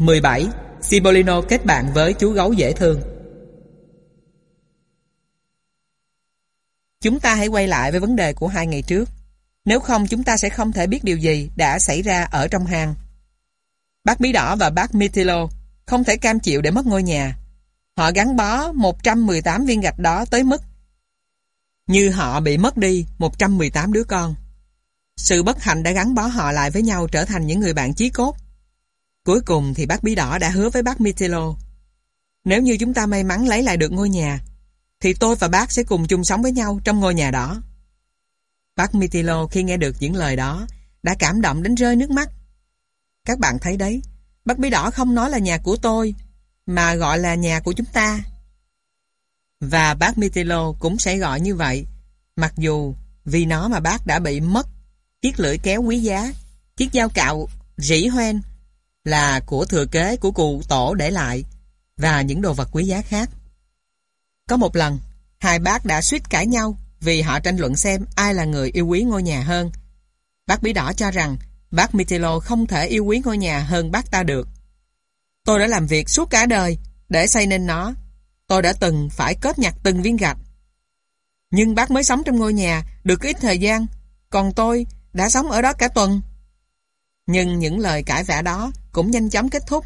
17. Cipollino kết bạn với chú gấu dễ thương Chúng ta hãy quay lại với vấn đề của hai ngày trước. Nếu không, chúng ta sẽ không thể biết điều gì đã xảy ra ở trong hang. Bác Bí Đỏ và bác Mitilo không thể cam chịu để mất ngôi nhà. Họ gắn bó 118 viên gạch đó tới mức như họ bị mất đi 118 đứa con. Sự bất hạnh đã gắn bó họ lại với nhau trở thành những người bạn chí cốt. Cuối cùng thì bác Bí Đỏ đã hứa với bác Mitilo Nếu như chúng ta may mắn lấy lại được ngôi nhà thì tôi và bác sẽ cùng chung sống với nhau trong ngôi nhà đó. Bác Mitilo khi nghe được những lời đó đã cảm động đến rơi nước mắt. Các bạn thấy đấy, bác Bí Đỏ không nói là nhà của tôi mà gọi là nhà của chúng ta. Và bác Mitilo cũng sẽ gọi như vậy mặc dù vì nó mà bác đã bị mất chiếc lưỡi kéo quý giá, chiếc dao cạo rỉ hoen là của thừa kế của cụ tổ để lại và những đồ vật quý giá khác. Có một lần, hai bác đã suýt cãi nhau vì họ tranh luận xem ai là người yêu quý ngôi nhà hơn. Bác Bí Đỏ cho rằng bác Mitilo không thể yêu quý ngôi nhà hơn bác ta được. Tôi đã làm việc suốt cả đời để xây nên nó. Tôi đã từng phải cóp nhặt từng viên gạch. Nhưng bác mới sống trong ngôi nhà được ít thời gian, còn tôi đã sống ở đó cả tuần. Nhưng những lời cãi vã đó cũng nhanh chóng kết thúc.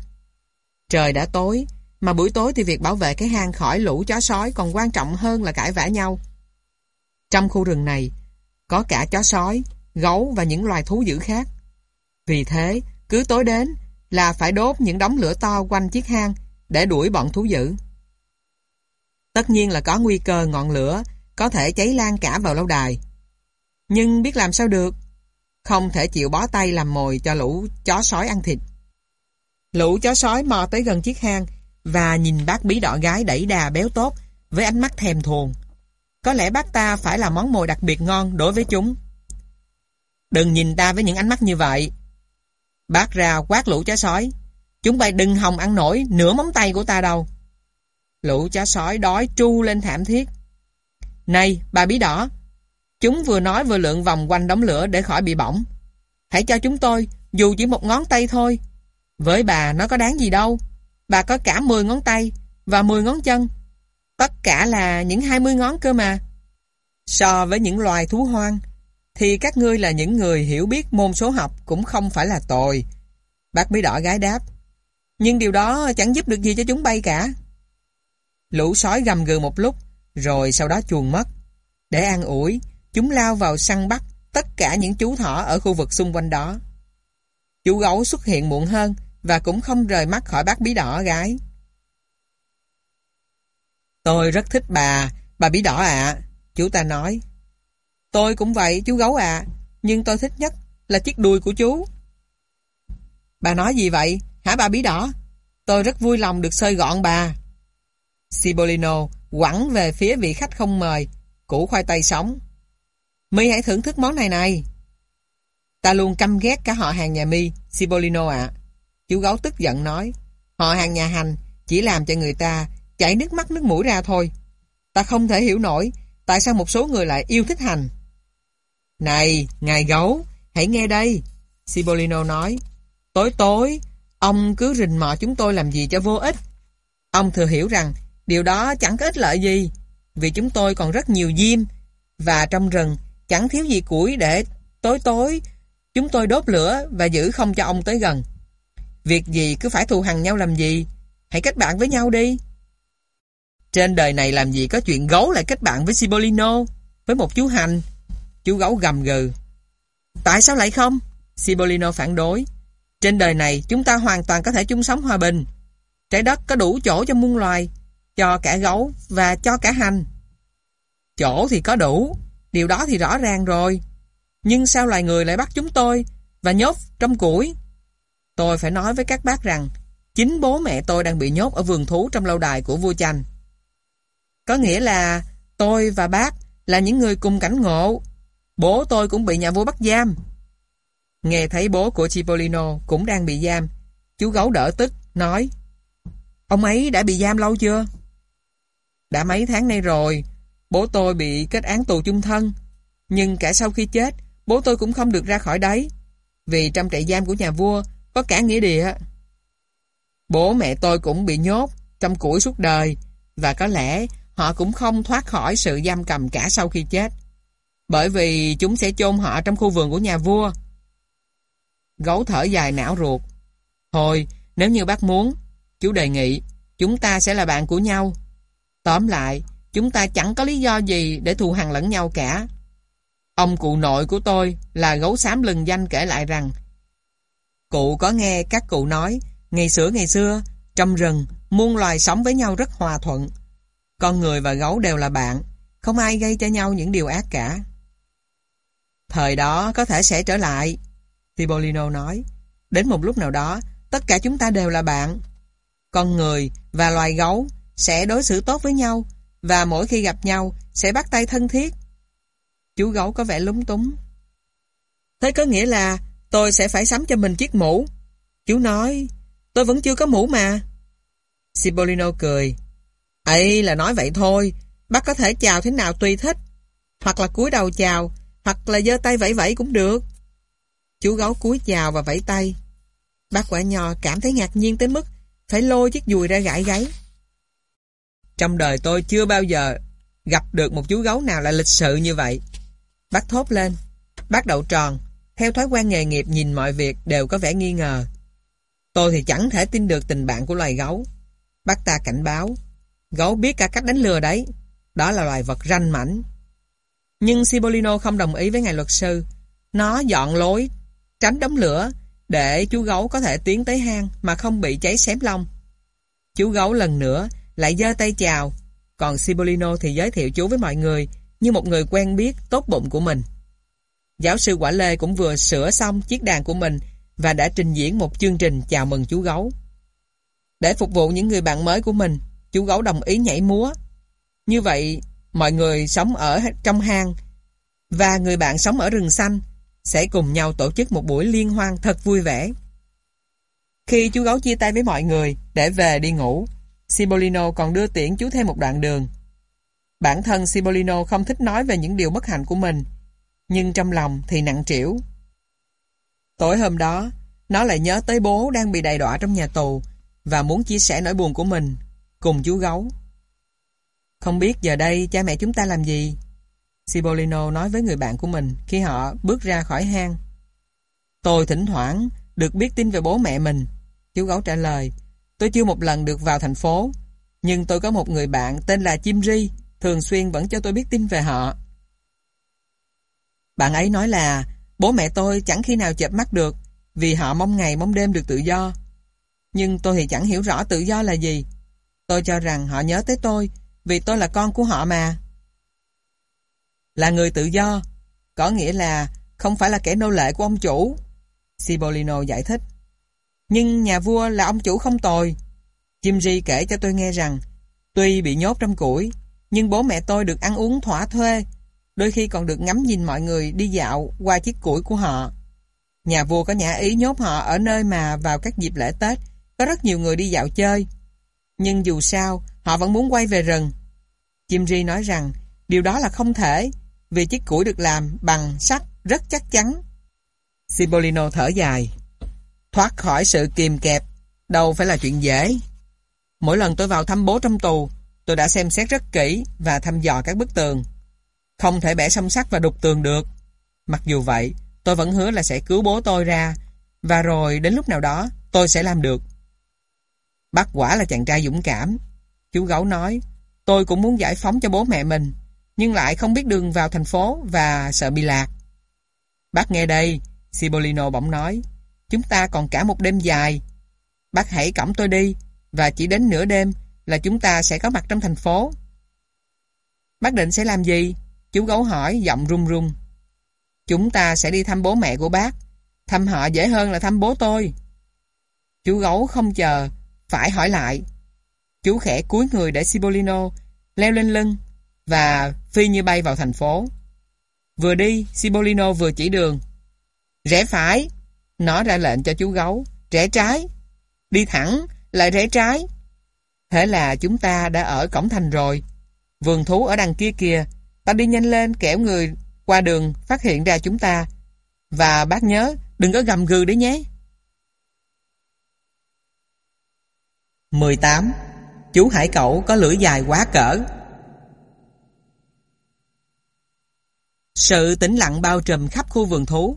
Trời đã tối, mà buổi tối thì việc bảo vệ cái hang khỏi lũ chó sói còn quan trọng hơn là cãi vã nhau. Trong khu rừng này, có cả chó sói, gấu và những loài thú dữ khác. Vì thế, cứ tối đến là phải đốt những đống lửa to quanh chiếc hang để đuổi bọn thú dữ. Tất nhiên là có nguy cơ ngọn lửa có thể cháy lan cả vào lâu đài. Nhưng biết làm sao được, không thể chịu bó tay làm mồi cho lũ chó sói ăn thịt. Lũ chó sói mò tới gần chiếc hang và nhìn bác bí đỏ gái đẩy đà béo tốt với ánh mắt thèm thuồng. Có lẽ bác ta phải là món mồi đặc biệt ngon đối với chúng. Đừng nhìn ta với những ánh mắt như vậy. Bác ra quát lũ chó sói. Chúng bay đừng hòng ăn nổi nửa móng tay của ta đâu. Lũ chó sói đói tru lên thảm thiết. Này, bà bí đỏ, chúng vừa nói vừa lượn vòng quanh đống lửa để khỏi bị bỏng. Hãy cho chúng tôi, dù chỉ một ngón tay thôi. Với bà nó có đáng gì đâu. Bà có cả 10 ngón tay và 10 ngón chân. Tất cả là những 20 ngón cơ mà. So với những loài thú hoang, thì các ngươi là những người hiểu biết môn số học cũng không phải là tồi. Bác bí đỏ gái đáp. Nhưng điều đó chẳng giúp được gì cho chúng bay cả. Lũ sói gầm gừ một lúc, rồi sau đó chuồn mất. Để an ủi, chúng lao vào săn bắt tất cả những chú thỏ ở khu vực xung quanh đó. Chú gấu xuất hiện muộn hơn và cũng không rời mắt khỏi bác bí đỏ gái. Tôi rất thích bà, bà bí đỏ ạ, chú ta nói. Tôi cũng vậy, chú gấu ạ, nhưng tôi thích nhất là chiếc đuôi của chú. Bà nói gì vậy, hả bà bí đỏ? Tôi rất vui lòng được sơi gọn bà. Cibolino quẳng về phía vị khách không mời, củ khoai tây sống. My hãy thưởng thức món này này. Ta luôn căm ghét cả họ hàng nhà mi, Cibolino ạ. Chú gấu tức giận nói, họ hàng nhà hành chỉ làm cho người ta chảy nước mắt nước mũi ra thôi. Ta không thể hiểu nổi tại sao một số người lại yêu thích hành. Này, ngài gấu, hãy nghe đây. sibolino nói, tối tối, ông cứ rình mò chúng tôi làm gì cho vô ích. Ông thừa hiểu rằng điều đó chẳng có ích lợi gì, vì chúng tôi còn rất nhiều diêm, và trong rừng chẳng thiếu gì củi để tối tối chúng tôi đốt lửa và giữ không cho ông tới gần. Việc gì cứ phải thù hằn nhau làm gì? Hãy kết bạn với nhau đi. Trên đời này làm gì có chuyện gấu lại kết bạn với sibolino với một chú hành. Chú gấu gầm gừ. Tại sao lại không? sibolino phản đối. Trên đời này chúng ta hoàn toàn có thể chung sống hòa bình. Trái đất có đủ chỗ cho muôn loài, cho cả gấu và cho cả hành. Chỗ thì có đủ, điều đó thì rõ ràng rồi. Nhưng sao loài người lại bắt chúng tôi và nhốt trong củi? Tôi phải nói với các bác rằng chính bố mẹ tôi đang bị nhốt ở vườn thú trong lâu đài của vua chanh. Có nghĩa là tôi và bác là những người cùng cảnh ngộ. Bố tôi cũng bị nhà vua bắt giam. Nghe thấy bố của Cipollino cũng đang bị giam, chú gấu đỡ tức, nói Ông ấy đã bị giam lâu chưa? Đã mấy tháng nay rồi, bố tôi bị kết án tù chung thân. Nhưng cả sau khi chết, bố tôi cũng không được ra khỏi đấy. Vì trong trại giam của nhà vua có cả nghĩa địa. Bố mẹ tôi cũng bị nhốt trong củi suốt đời và có lẽ họ cũng không thoát khỏi sự giam cầm cả sau khi chết. Bởi vì chúng sẽ chôn họ trong khu vườn của nhà vua. Gấu thở dài não ruột. Thôi, nếu như bác muốn, chú đề nghị, chúng ta sẽ là bạn của nhau. Tóm lại, chúng ta chẳng có lý do gì để thù hằn lẫn nhau cả. Ông cụ nội của tôi là gấu xám lừng danh kể lại rằng Cụ có nghe các cụ nói, Ngày xưa ngày xưa, Trong rừng, muôn loài sống với nhau rất hòa thuận. Con người và gấu đều là bạn, Không ai gây cho nhau những điều ác cả. Thời đó có thể sẽ trở lại Tibolino nói. Đến một lúc nào đó, Tất cả chúng ta đều là bạn. Con người và loài gấu Sẽ đối xử tốt với nhau Và mỗi khi gặp nhau Sẽ bắt tay thân thiết. Chú gấu có vẻ lúng túng. Thế có nghĩa là tôi sẽ phải sắm cho mình chiếc mũ. Chú nói, tôi vẫn chưa có mũ mà. Cipollino cười. ấy là nói vậy thôi, bác có thể chào thế nào tùy thích. Hoặc là cúi đầu chào, hoặc là giơ tay vẫy vẫy cũng được. Chú gấu cúi chào và vẫy tay. Bác quả nhò cảm thấy ngạc nhiên tới mức phải lôi chiếc dùi ra gãi gáy. Trong đời tôi chưa bao giờ gặp được một chú gấu nào là lịch sự như vậy. Bác thốt lên. Bác đậu tròn. Theo thói quen nghề nghiệp nhìn mọi việc đều có vẻ nghi ngờ. Tôi thì chẳng thể tin được tình bạn của loài gấu. Bác ta cảnh báo. Gấu biết cả cách đánh lừa đấy. Đó là loài vật ranh mảnh. Nhưng Cipollino không đồng ý với ngài luật sư. Nó dọn lối, tránh đống lửa, để chú gấu có thể tiến tới hang mà không bị cháy xém lông. Chú gấu lần nữa lại giơ tay chào, còn Cipollino thì giới thiệu chú với mọi người như một người quen biết tốt bụng của mình. Giáo sư Quả Lê cũng vừa sửa xong chiếc đàn của mình và đã trình diễn một chương trình chào mừng chú gấu. Để phục vụ những người bạn mới của mình, chú gấu đồng ý nhảy múa. Như vậy, mọi người sống ở trong hang và người bạn sống ở rừng xanh sẽ cùng nhau tổ chức một buổi liên hoan thật vui vẻ. Khi chú gấu chia tay với mọi người để về đi ngủ, Cipollino còn đưa tiễn chú thêm một đoạn đường. Bản thân Cipollino không thích nói về những điều bất hạnh của mình, nhưng trong lòng thì nặng trĩu. Tối hôm đó, nó lại nhớ tới bố đang bị đầy đọa trong nhà tù và muốn chia sẻ nỗi buồn của mình cùng chú gấu. Không biết giờ đây cha mẹ chúng ta làm gì? Cipollino nói với người bạn của mình khi họ bước ra khỏi hang. Tôi thỉnh thoảng được biết tin về bố mẹ mình. Chú gấu trả lời, tôi chưa một lần được vào thành phố, nhưng tôi có một người bạn tên là Chim Ri thường xuyên vẫn cho tôi biết tin về họ. Bạn ấy nói là bố mẹ tôi chẳng khi nào chợp mắt được vì họ mong ngày mong đêm được tự do. Nhưng tôi thì chẳng hiểu rõ tự do là gì. Tôi cho rằng họ nhớ tới tôi vì tôi là con của họ mà. Là người tự do, có nghĩa là không phải là kẻ nô lệ của ông chủ. sibolino giải thích. Nhưng nhà vua là ông chủ không tồi. Jimji kể cho tôi nghe rằng tuy bị nhốt trong củi nhưng bố mẹ tôi được ăn uống thỏa thuê, đôi khi còn được ngắm nhìn mọi người đi dạo qua chiếc củi của họ. Nhà vua có nhã ý nhốt họ ở nơi mà vào các dịp lễ Tết có rất nhiều người đi dạo chơi. Nhưng dù sao, họ vẫn muốn quay về rừng. Chim Ri nói rằng điều đó là không thể vì chiếc củi được làm bằng sắt rất chắc chắn. Cipollino thở dài. Thoát khỏi sự kìm kẹp, đâu phải là chuyện dễ. Mỗi lần tôi vào thăm bố trong tù, Tôi đã xem xét rất kỹ và thăm dò các bức tường. Không thể bẻ song sắt và đục tường được. Mặc dù vậy, tôi vẫn hứa là sẽ cứu bố tôi ra và rồi đến lúc nào đó tôi sẽ làm được. Bác quả là chàng trai dũng cảm. Chú gấu nói, tôi cũng muốn giải phóng cho bố mẹ mình, nhưng lại không biết đường vào thành phố và sợ bị lạc. Bác nghe đây, Sibolino bỗng nói, chúng ta còn cả một đêm dài. Bác hãy cõng tôi đi, và chỉ đến nửa đêm là chúng ta sẽ có mặt trong thành phố. Bác định sẽ làm gì? Chú gấu hỏi giọng run run. Chúng ta sẽ đi thăm bố mẹ của bác. Thăm họ dễ hơn là thăm bố tôi. Chú gấu không chờ, phải hỏi lại. Chú khẽ cúi người để Cipollino leo lên lưng và phi như bay vào thành phố. Vừa đi, Cipollino vừa chỉ đường. Rẽ phải. Nó ra lệnh cho chú gấu. Rẽ trái. Đi thẳng, lại rẽ trái. Thế là chúng ta đã ở cổng thành rồi. Vườn thú ở đằng kia kìa. Ta đi nhanh lên kẻo người qua đường phát hiện ra chúng ta. Và bác nhớ, đừng có gầm gừ đấy nhé. 18. Chú hải cẩu có lưỡi dài quá cỡ. Sự tĩnh lặng bao trùm khắp khu vườn thú.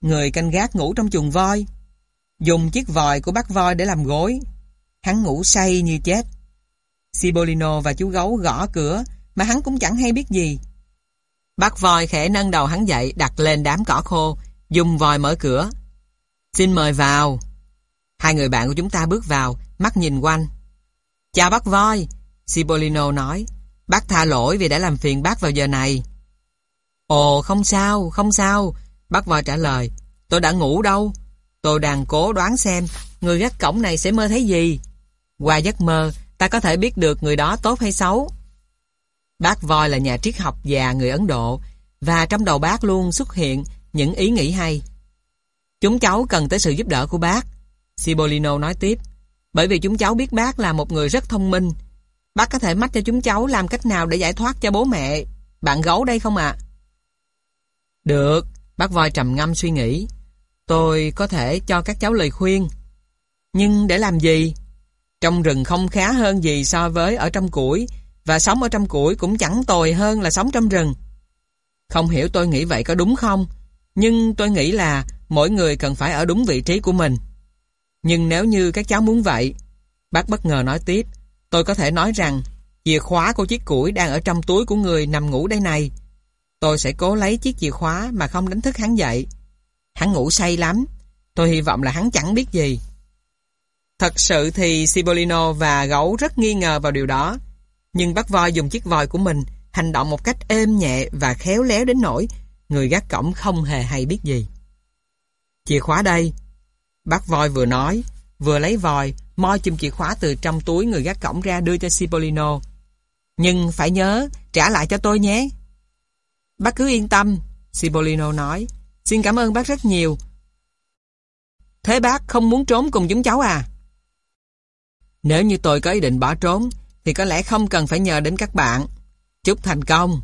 Người canh gác ngủ trong chuồng voi. Dùng chiếc vòi của bác voi để làm gối. Hắn ngủ say như chết. Sibolino và chú gấu gõ cửa mà hắn cũng chẳng hay biết gì. Bác voi khẽ nâng đầu hắn dậy đặt lên đám cỏ khô, dùng vòi mở cửa. Xin mời vào. Hai người bạn của chúng ta bước vào, mắt nhìn quanh. Chào bác voi, Sibolino nói. Bác tha lỗi vì đã làm phiền bác vào giờ này. Ồ, không sao, không sao. Bác voi trả lời. Tôi đã ngủ đâu. Tôi đang cố đoán xem người gác cổng này sẽ mơ thấy gì. Qua giấc mơ, ta có thể biết được người đó tốt hay xấu. Bác voi là nhà triết học già người Ấn Độ và trong đầu bác luôn xuất hiện những ý nghĩ hay. Chúng cháu cần tới sự giúp đỡ của bác. Sibolino nói tiếp. Bởi vì chúng cháu biết bác là một người rất thông minh. Bác có thể mách cho chúng cháu làm cách nào để giải thoát cho bố mẹ. Bạn gấu đây không ạ? Được, bác voi trầm ngâm suy nghĩ. Tôi có thể cho các cháu lời khuyên. Nhưng để làm gì? Trong rừng không khá hơn gì so với ở trong củi và sống ở trong củi cũng chẳng tồi hơn là sống trong rừng. Không hiểu tôi nghĩ vậy có đúng không? Nhưng tôi nghĩ là mỗi người cần phải ở đúng vị trí của mình. Nhưng nếu như các cháu muốn vậy, bác bất ngờ nói tiếp, tôi có thể nói rằng chìa khóa của chiếc củi đang ở trong túi của người nằm ngủ đây này. Tôi sẽ cố lấy chiếc chìa khóa mà không đánh thức hắn dậy. Hắn ngủ say lắm, tôi hy vọng là hắn chẳng biết gì. Thật sự thì Sibolino và gấu rất nghi ngờ vào điều đó. Nhưng bác voi dùng chiếc vòi của mình hành động một cách êm nhẹ và khéo léo đến nỗi người gác cổng không hề hay biết gì. Chìa khóa đây. Bác voi vừa nói, vừa lấy vòi, moi chùm chìa khóa từ trong túi người gác cổng ra đưa cho Cipollino. Nhưng phải nhớ, trả lại cho tôi nhé. Bác cứ yên tâm, Cipollino nói. Xin cảm ơn bác rất nhiều. Thế bác không muốn trốn cùng chúng cháu à? Nếu như tôi có ý định bỏ trốn, thì có lẽ không cần phải nhờ đến các bạn. Chúc thành công.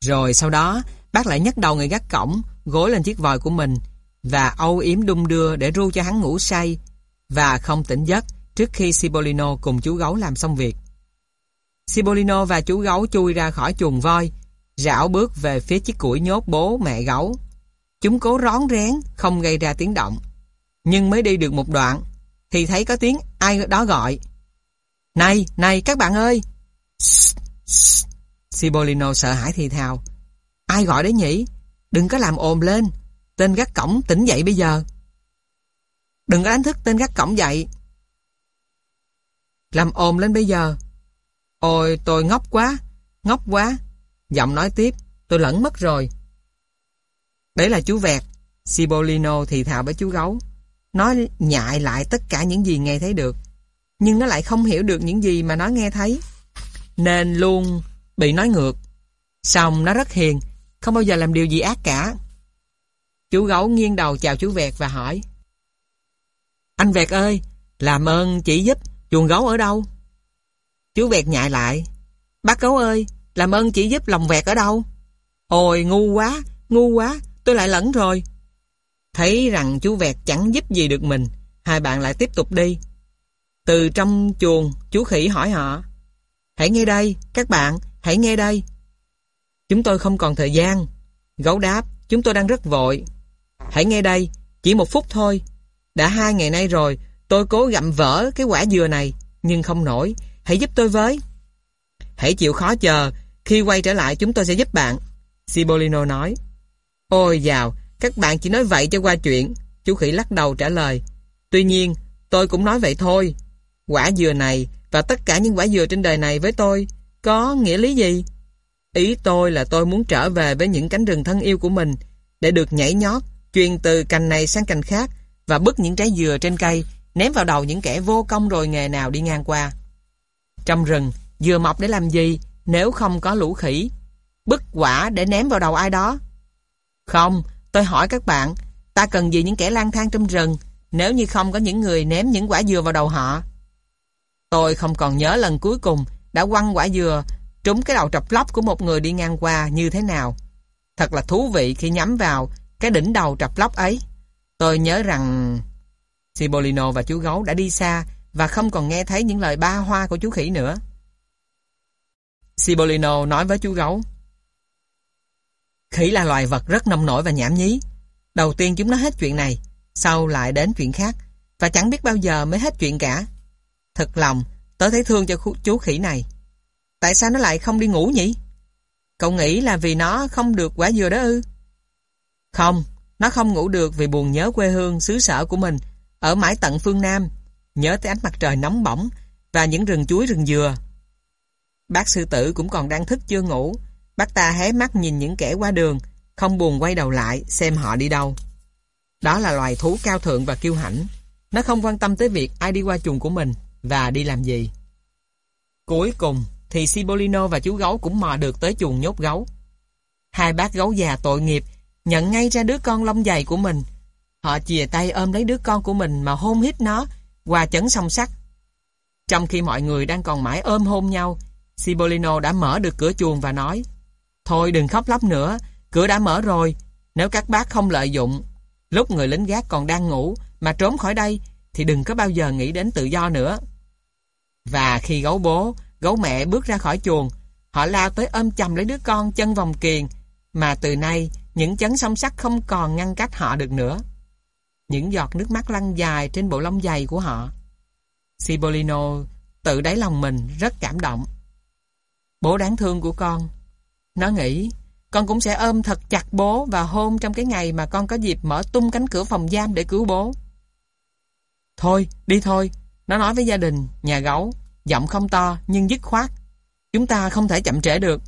Rồi sau đó, bác lại nhấc đầu người gác cổng, gối lên chiếc vòi của mình và âu yếm đung đưa để ru cho hắn ngủ say và không tỉnh giấc trước khi Sibolino cùng chú gấu làm xong việc. Sibolino và chú gấu chui ra khỏi chuồng voi, rảo bước về phía chiếc củi nhốt bố mẹ gấu. Chúng cố rón rén, không gây ra tiếng động. Nhưng mới đi được một đoạn, thì thấy có tiếng ai đó gọi. Này, này các bạn ơi! Sibolino sợ hãi thì thào. Ai gọi đấy nhỉ? Đừng có làm ồn lên. Tên gác cổng tỉnh dậy bây giờ. Đừng có đánh thức tên gác cổng dậy. Làm ồn lên bây giờ. Ôi tôi ngốc quá, ngốc quá. Giọng nói tiếp, tôi lẫn mất rồi. Đấy là chú Vẹt. Sibolino thì thào với chú gấu. Nói nhại lại tất cả những gì nghe thấy được. Nhưng nó lại không hiểu được những gì mà nó nghe thấy. Nên luôn bị nói ngược. Xong nó rất hiền, không bao giờ làm điều gì ác cả. Chú gấu nghiêng đầu chào chú Vẹt và hỏi. Anh Vẹt ơi, làm ơn chỉ giúp, chuồng gấu ở đâu? Chú Vẹt nhại lại. Bác gấu ơi, làm ơn chỉ giúp lòng Vẹt ở đâu? Ôi ngu quá, ngu quá, tôi lại lẫn rồi. Thấy rằng chú Vẹt chẳng giúp gì được mình, hai bạn lại tiếp tục đi. Từ trong chuồng, chú khỉ hỏi họ. Hãy nghe đây, các bạn, hãy nghe đây. Chúng tôi không còn thời gian. Gấu đáp, chúng tôi đang rất vội. Hãy nghe đây, chỉ một phút thôi. Đã hai ngày nay rồi, tôi cố gặm vỡ cái quả dừa này, nhưng không nổi. Hãy giúp tôi với. Hãy chịu khó chờ, khi quay trở lại chúng tôi sẽ giúp bạn. Sibolino nói. Ôi dào, các bạn chỉ nói vậy cho qua chuyện. Chú khỉ lắc đầu trả lời. Tuy nhiên, tôi cũng nói vậy thôi. Quả dừa này và tất cả những quả dừa trên đời này với tôi có nghĩa lý gì? Ý tôi là tôi muốn trở về với những cánh rừng thân yêu của mình để được nhảy nhót, truyền từ cành này sang cành khác và bứt những trái dừa trên cây ném vào đầu những kẻ vô công rồi nghề nào đi ngang qua. Trong rừng, dừa mọc để làm gì nếu không có lũ khỉ? Bứt quả để ném vào đầu ai đó? Không, tôi hỏi các bạn, ta cần gì những kẻ lang thang trong rừng nếu như không có những người ném những quả dừa vào đầu họ? Tôi không còn nhớ lần cuối cùng đã quăng quả dừa trúng cái đầu trọc lóc của một người đi ngang qua như thế nào. Thật là thú vị khi nhắm vào cái đỉnh đầu trọc lóc ấy. Tôi nhớ rằng Sibolino và chú gấu đã đi xa và không còn nghe thấy những lời ba hoa của chú khỉ nữa. Sibolino nói với chú gấu. Khỉ là loài vật rất nông nổi và nhảm nhí. Đầu tiên chúng nó hết chuyện này, sau lại đến chuyện khác, và chẳng biết bao giờ mới hết chuyện cả. Thật lòng, tớ thấy thương cho chú khỉ này. Tại sao nó lại không đi ngủ nhỉ? Cậu nghĩ là vì nó không được quả dừa đó ư? Không, nó không ngủ được vì buồn nhớ quê hương, xứ sở của mình, ở mãi tận phương Nam, nhớ tới ánh mặt trời nóng bỏng và những rừng chuối rừng dừa. Bác sư tử cũng còn đang thức chưa ngủ, bác ta hé mắt nhìn những kẻ qua đường, không buồn quay đầu lại xem họ đi đâu. Đó là loài thú cao thượng và kiêu hãnh. Nó không quan tâm tới việc ai đi qua chuồng của mình và đi làm gì. Cuối cùng thì Sibolino và chú gấu cũng mò được tới chuồng nhốt gấu. Hai bác gấu già tội nghiệp nhận ngay ra đứa con lông dày của mình. Họ chìa tay ôm lấy đứa con của mình mà hôn hít nó, qua chấn song sắc. Trong khi mọi người đang còn mãi ôm hôn nhau, Sibolino đã mở được cửa chuồng và nói Thôi đừng khóc lóc nữa, cửa đã mở rồi. Nếu các bác không lợi dụng, lúc người lính gác còn đang ngủ mà trốn khỏi đây, thì đừng có bao giờ nghĩ đến tự do nữa. Và khi gấu bố, gấu mẹ bước ra khỏi chuồng, họ lao tới ôm chầm lấy đứa con chân vòng kiền, mà từ nay những chấn song sắt không còn ngăn cách họ được nữa. Những giọt nước mắt lăn dài trên bộ lông dày của họ. Sibolino tự đáy lòng mình rất cảm động. Bố đáng thương của con. Nó nghĩ, con cũng sẽ ôm thật chặt bố và hôn trong cái ngày mà con có dịp mở tung cánh cửa phòng giam để cứu bố. Thôi, đi thôi. Nó nói với gia đình, nhà gấu, giọng không to nhưng dứt khoát. Chúng ta không thể chậm trễ được.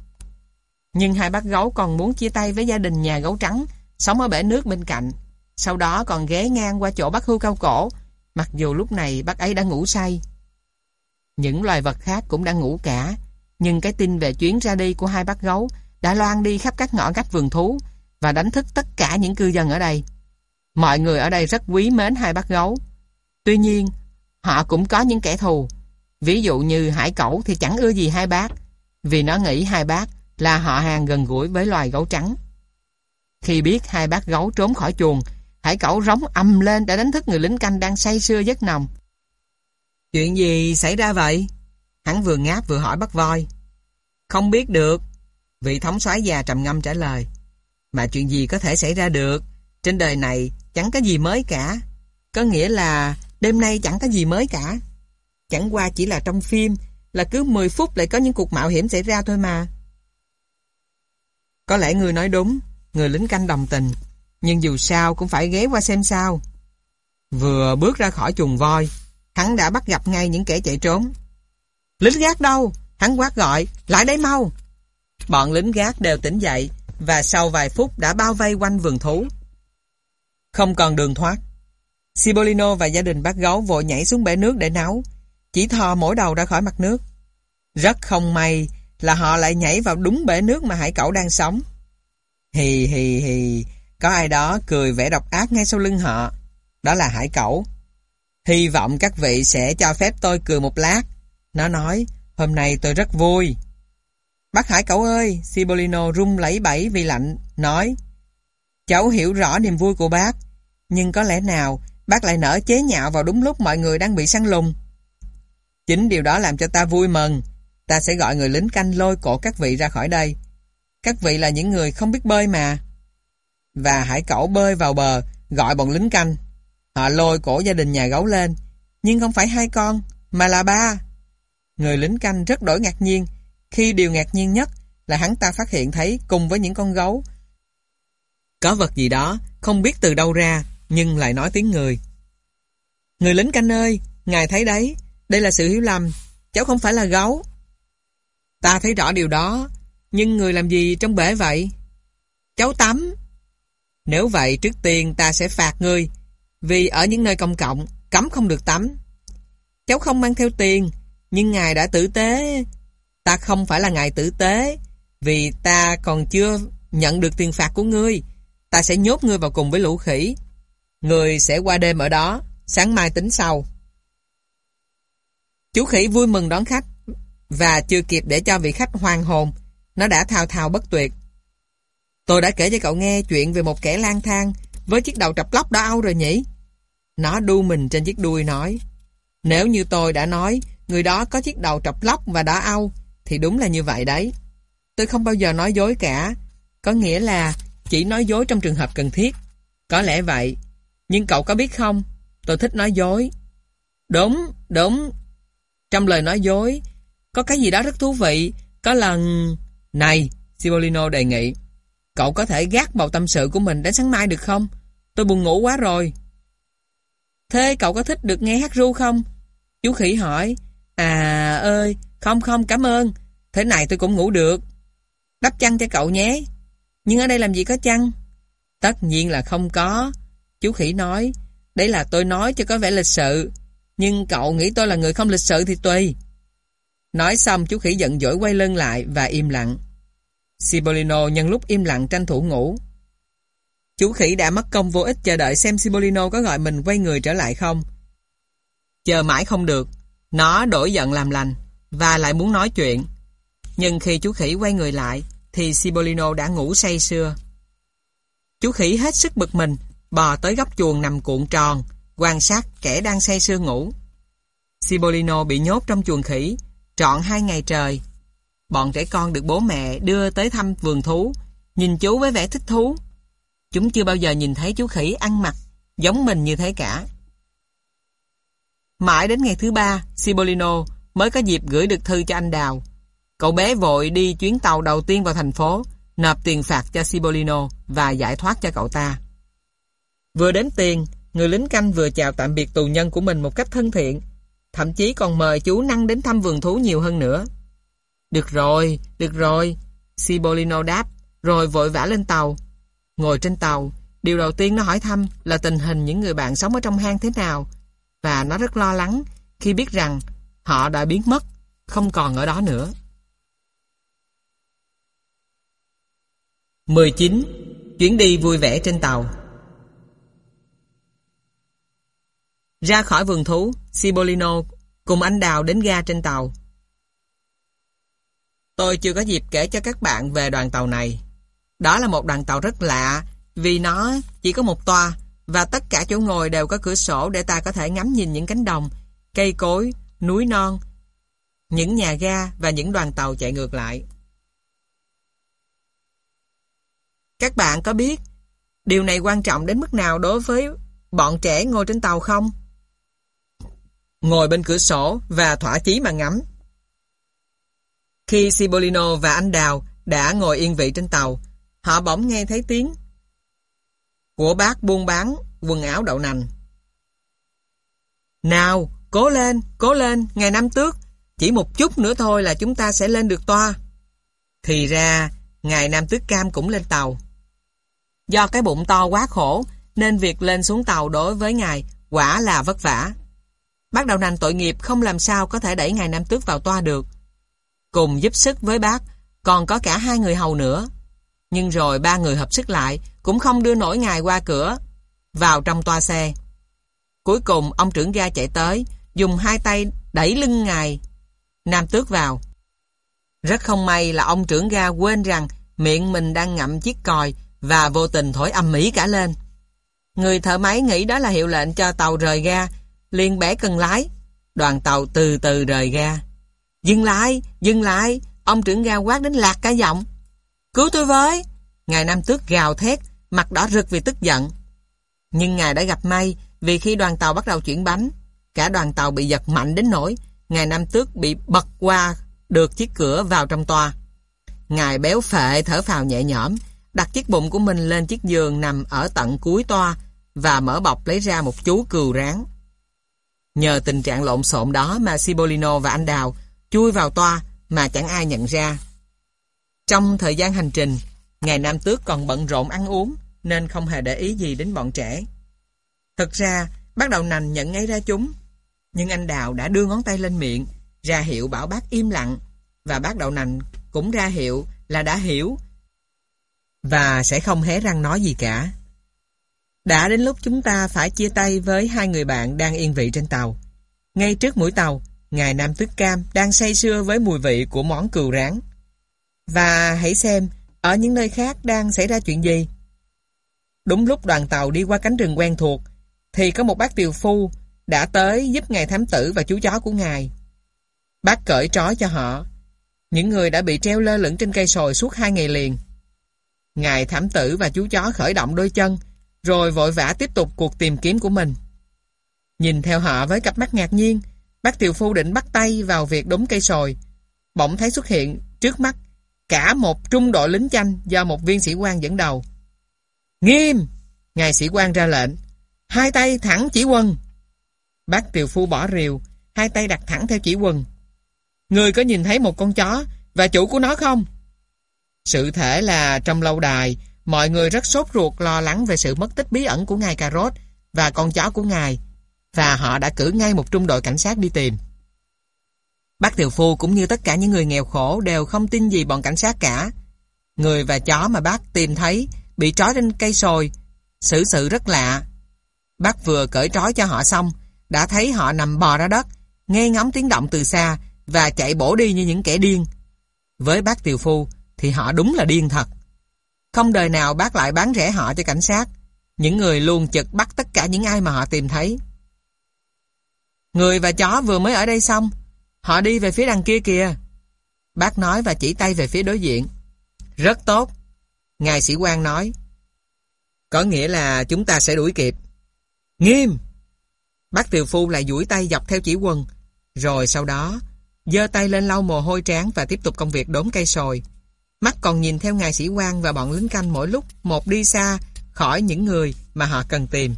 Nhưng hai bác gấu còn muốn chia tay với gia đình nhà gấu trắng, sống ở bể nước bên cạnh. Sau đó còn ghé ngang qua chỗ bác hưu cao cổ, mặc dù lúc này bác ấy đã ngủ say. Những loài vật khác cũng đang ngủ cả, nhưng cái tin về chuyến ra đi của hai bác gấu đã loan đi khắp các ngõ ngách vườn thú và đánh thức tất cả những cư dân ở đây. Mọi người ở đây rất quý mến hai bác gấu. Tuy nhiên, họ cũng có những kẻ thù. Ví dụ như hải cẩu thì chẳng ưa gì hai bác, vì nó nghĩ hai bác là họ hàng gần gũi với loài gấu trắng. Khi biết hai bác gấu trốn khỏi chuồng, hải cẩu rống âm lên để đánh thức người lính canh đang say sưa giấc nồng. Chuyện gì xảy ra vậy? Hắn vừa ngáp vừa hỏi bắt voi. Không biết được. Vị thống soái già trầm ngâm trả lời. Mà chuyện gì có thể xảy ra được? Trên đời này chẳng có gì mới cả. Có nghĩa là đêm nay chẳng có gì mới cả. Chẳng qua chỉ là trong phim là cứ 10 phút lại có những cuộc mạo hiểm xảy ra thôi mà. Có lẽ người nói đúng, người lính canh đồng tình, nhưng dù sao cũng phải ghé qua xem sao. Vừa bước ra khỏi chuồng voi, hắn đã bắt gặp ngay những kẻ chạy trốn. Lính gác đâu? Hắn quát gọi, lại đây mau. Bọn lính gác đều tỉnh dậy và sau vài phút đã bao vây quanh vườn thú. Không còn đường thoát. Sibolino và gia đình bác gấu vội nhảy xuống bể nước để nấu, chỉ thò mỗi đầu ra khỏi mặt nước. Rất không may là họ lại nhảy vào đúng bể nước mà hải cẩu đang sống. Hì hì hì, có ai đó cười vẻ độc ác ngay sau lưng họ. Đó là hải cẩu. Hy vọng các vị sẽ cho phép tôi cười một lát. Nó nói, hôm nay tôi rất vui. Bác Hải cẩu ơi, Sibolino rung lẫy bẫy vì lạnh, nói, Cháu hiểu rõ niềm vui của bác, nhưng có lẽ nào bác lại nở chế nhạo vào đúng lúc mọi người đang bị săn lùng. Chính điều đó làm cho ta vui mừng. Ta sẽ gọi người lính canh lôi cổ các vị ra khỏi đây. Các vị là những người không biết bơi mà. Và hải cẩu bơi vào bờ, gọi bọn lính canh. Họ lôi cổ gia đình nhà gấu lên, nhưng không phải hai con, mà là ba. Người lính canh rất đổi ngạc nhiên, khi điều ngạc nhiên nhất là hắn ta phát hiện thấy cùng với những con gấu. Có vật gì đó, không biết từ đâu ra, nhưng lại nói tiếng người. Người lính canh ơi, ngài thấy đấy, đây là sự hiểu lầm, cháu không phải là gấu. Ta thấy rõ điều đó, nhưng người làm gì trong bể vậy? Cháu tắm. Nếu vậy trước tiên ta sẽ phạt ngươi, vì ở những nơi công cộng, cấm không được tắm. Cháu không mang theo tiền, nhưng ngài đã tử tế. Ta không phải là ngài tử tế, vì ta còn chưa nhận được tiền phạt của ngươi. Ta sẽ nhốt ngươi vào cùng với lũ khỉ người sẽ qua đêm ở đó, sáng mai tính sau. Chú khỉ vui mừng đón khách, và chưa kịp để cho vị khách hoàng hồn, nó đã thao thao bất tuyệt. Tôi đã kể cho cậu nghe chuyện về một kẻ lang thang với chiếc đầu trập lóc đó âu rồi nhỉ? Nó đu mình trên chiếc đuôi nói. Nếu như tôi đã nói người đó có chiếc đầu trọc lóc và đỏ au, thì đúng là như vậy đấy. Tôi không bao giờ nói dối cả. Có nghĩa là chỉ nói dối trong trường hợp cần thiết. Có lẽ vậy. Nhưng cậu có biết không? Tôi thích nói dối. Đúng, đúng. Trong lời nói dối, có cái gì đó rất thú vị. Có lần... Này, Sibolino đề nghị. Cậu có thể gác bầu tâm sự của mình đến sáng mai được không? Tôi buồn ngủ quá rồi. Thế cậu có thích được nghe hát ru không? Chú khỉ hỏi. À ơi, không không cảm ơn. Thế này tôi cũng ngủ được. Đắp chăn cho cậu nhé. Nhưng ở đây làm gì có chăn? Tất nhiên là không có. Chú khỉ nói. Đấy là tôi nói cho có vẻ lịch sự. Nhưng cậu nghĩ tôi là người không lịch sự thì tùy. Nói xong chú khỉ giận dỗi quay lưng lại và im lặng. Sibolino nhân lúc im lặng tranh thủ ngủ. Chú khỉ đã mất công vô ích chờ đợi xem Sibolino có gọi mình quay người trở lại không. Chờ mãi không được, nó đổi giận làm lành và lại muốn nói chuyện. Nhưng khi chú khỉ quay người lại thì Sibolino đã ngủ say sưa. Chú khỉ hết sức bực mình, bò tới góc chuồng nằm cuộn tròn, quan sát kẻ đang say sưa ngủ. Sibolino bị nhốt trong chuồng khỉ, trọn hai ngày trời. Bọn trẻ con được bố mẹ đưa tới thăm vườn thú, nhìn chú với vẻ thích thú. Chúng chưa bao giờ nhìn thấy chú khỉ ăn mặc, giống mình như thế cả. Mãi đến ngày thứ ba, Sibolino mới có dịp gửi được thư cho anh Đào. Cậu bé vội đi chuyến tàu đầu tiên vào thành phố, nộp tiền phạt cho Sibolino và giải thoát cho cậu ta. Vừa đến tiền, người lính canh vừa chào tạm biệt tù nhân của mình một cách thân thiện, thậm chí còn mời chú Năng đến thăm vườn thú nhiều hơn nữa. Được rồi, được rồi, Sibolino đáp, rồi vội vã lên tàu. Ngồi trên tàu, điều đầu tiên nó hỏi thăm là tình hình những người bạn sống ở trong hang thế nào, và nó rất lo lắng khi biết rằng họ đã biến mất, không còn ở đó nữa. 19. Chuyến đi vui vẻ trên tàu Ra khỏi vườn thú, Sibolino cùng anh Đào đến ga trên tàu. Tôi chưa có dịp kể cho các bạn về đoàn tàu này. Đó là một đoàn tàu rất lạ vì nó chỉ có một toa và tất cả chỗ ngồi đều có cửa sổ để ta có thể ngắm nhìn những cánh đồng, cây cối, núi non, những nhà ga và những đoàn tàu chạy ngược lại. Các bạn có biết điều này quan trọng đến mức nào đối với bọn trẻ ngồi trên tàu không? Ngồi bên cửa sổ và thỏa chí mà ngắm. Khi Sibolino và anh Đào đã ngồi yên vị trên tàu, họ bỗng nghe thấy tiếng của bác buôn bán quần áo đậu nành. Nào, cố lên, cố lên, ngày năm tước, chỉ một chút nữa thôi là chúng ta sẽ lên được toa. Thì ra, ngày Nam Tước Cam cũng lên tàu. Do cái bụng to quá khổ, nên việc lên xuống tàu đối với ngài quả là vất vả. Bác đầu nành tội nghiệp không làm sao có thể đẩy ngài Nam Tước vào toa được. Cùng giúp sức với bác, còn có cả hai người hầu nữa. Nhưng rồi ba người hợp sức lại, cũng không đưa nổi ngài qua cửa, vào trong toa xe. Cuối cùng ông trưởng ga chạy tới, dùng hai tay đẩy lưng ngài, Nam Tước vào. Rất không may là ông trưởng ga quên rằng miệng mình đang ngậm chiếc còi và vô tình thổi âm mỹ cả lên. Người thợ máy nghĩ đó là hiệu lệnh cho tàu rời ga, liền bẻ cần lái. Đoàn tàu từ từ rời ga. Dừng lại, dừng lại, ông trưởng ga quát đến lạc cả giọng. Cứu tôi với! Ngài Nam Tước gào thét, mặt đỏ rực vì tức giận. Nhưng ngài đã gặp may vì khi đoàn tàu bắt đầu chuyển bánh, cả đoàn tàu bị giật mạnh đến nỗi ngài Nam Tước bị bật qua được chiếc cửa vào trong toa. Ngài béo phệ thở phào nhẹ nhõm, đặt chiếc bụng của mình lên chiếc giường nằm ở tận cuối toa và mở bọc lấy ra một chú cừu ráng. Nhờ tình trạng lộn xộn đó mà Sibolino và anh Đào chui vào toa mà chẳng ai nhận ra. Trong thời gian hành trình, ngày Nam Tước còn bận rộn ăn uống nên không hề để ý gì đến bọn trẻ. Thực ra, bác đầu nành nhận ngay ra chúng. Nhưng anh Đào đã đưa ngón tay lên miệng, ra hiệu bảo bác im lặng. Và bác đậu nành cũng ra hiệu là đã hiểu. Và sẽ không hé răng nói gì cả. Đã đến lúc chúng ta phải chia tay với hai người bạn đang yên vị trên tàu. Ngay trước mũi tàu, Ngài Nam Tuyết Cam đang say sưa với mùi vị của món cừu rán. Và hãy xem, ở những nơi khác đang xảy ra chuyện gì? Đúng lúc đoàn tàu đi qua cánh rừng quen thuộc, thì có một bác tiều phu đã tới giúp ngài thám tử và chú chó của ngài. Bác cởi trói cho họ. Những người đã bị treo lơ lửng trên cây sồi suốt hai ngày liền. Ngài thám tử và chú chó khởi động đôi chân, rồi vội vã tiếp tục cuộc tìm kiếm của mình. Nhìn theo họ với cặp mắt ngạc nhiên, bác tiều phu định bắt tay vào việc đống cây sồi. Bỗng thấy xuất hiện trước mắt cả một trung đội lính chanh do một viên sĩ quan dẫn đầu. Nghiêm! Ngài sĩ quan ra lệnh. Hai tay thẳng chỉ quân. Bác tiều phu bỏ rìu, hai tay đặt thẳng theo chỉ quân. Người có nhìn thấy một con chó và chủ của nó không? Sự thể là trong lâu đài, mọi người rất sốt ruột lo lắng về sự mất tích bí ẩn của ngài Cà Rốt và con chó của ngài, và họ đã cử ngay một trung đội cảnh sát đi tìm. Bác Tiều Phu cũng như tất cả những người nghèo khổ đều không tin gì bọn cảnh sát cả. Người và chó mà bác tìm thấy bị trói trên cây sồi, xử sự rất lạ. Bác vừa cởi trói cho họ xong, đã thấy họ nằm bò ra đất, nghe ngóng tiếng động từ xa và chạy bổ đi như những kẻ điên. Với bác Tiều Phu thì họ đúng là điên thật. Không đời nào bác lại bán rẻ họ cho cảnh sát. Những người luôn chực bắt tất cả những ai mà họ tìm thấy. Người và chó vừa mới ở đây xong, họ đi về phía đằng kia kìa. Bác nói và chỉ tay về phía đối diện. Rất tốt. Ngài sĩ quan nói. Có nghĩa là chúng ta sẽ đuổi kịp. Nghiêm! Bác Tiều Phu lại duỗi tay dọc theo chỉ quần, rồi sau đó giơ tay lên lau mồ hôi trán và tiếp tục công việc đốn cây sồi. Mắt còn nhìn theo ngài sĩ quan và bọn lính canh mỗi lúc một đi xa khỏi những người mà họ cần tìm.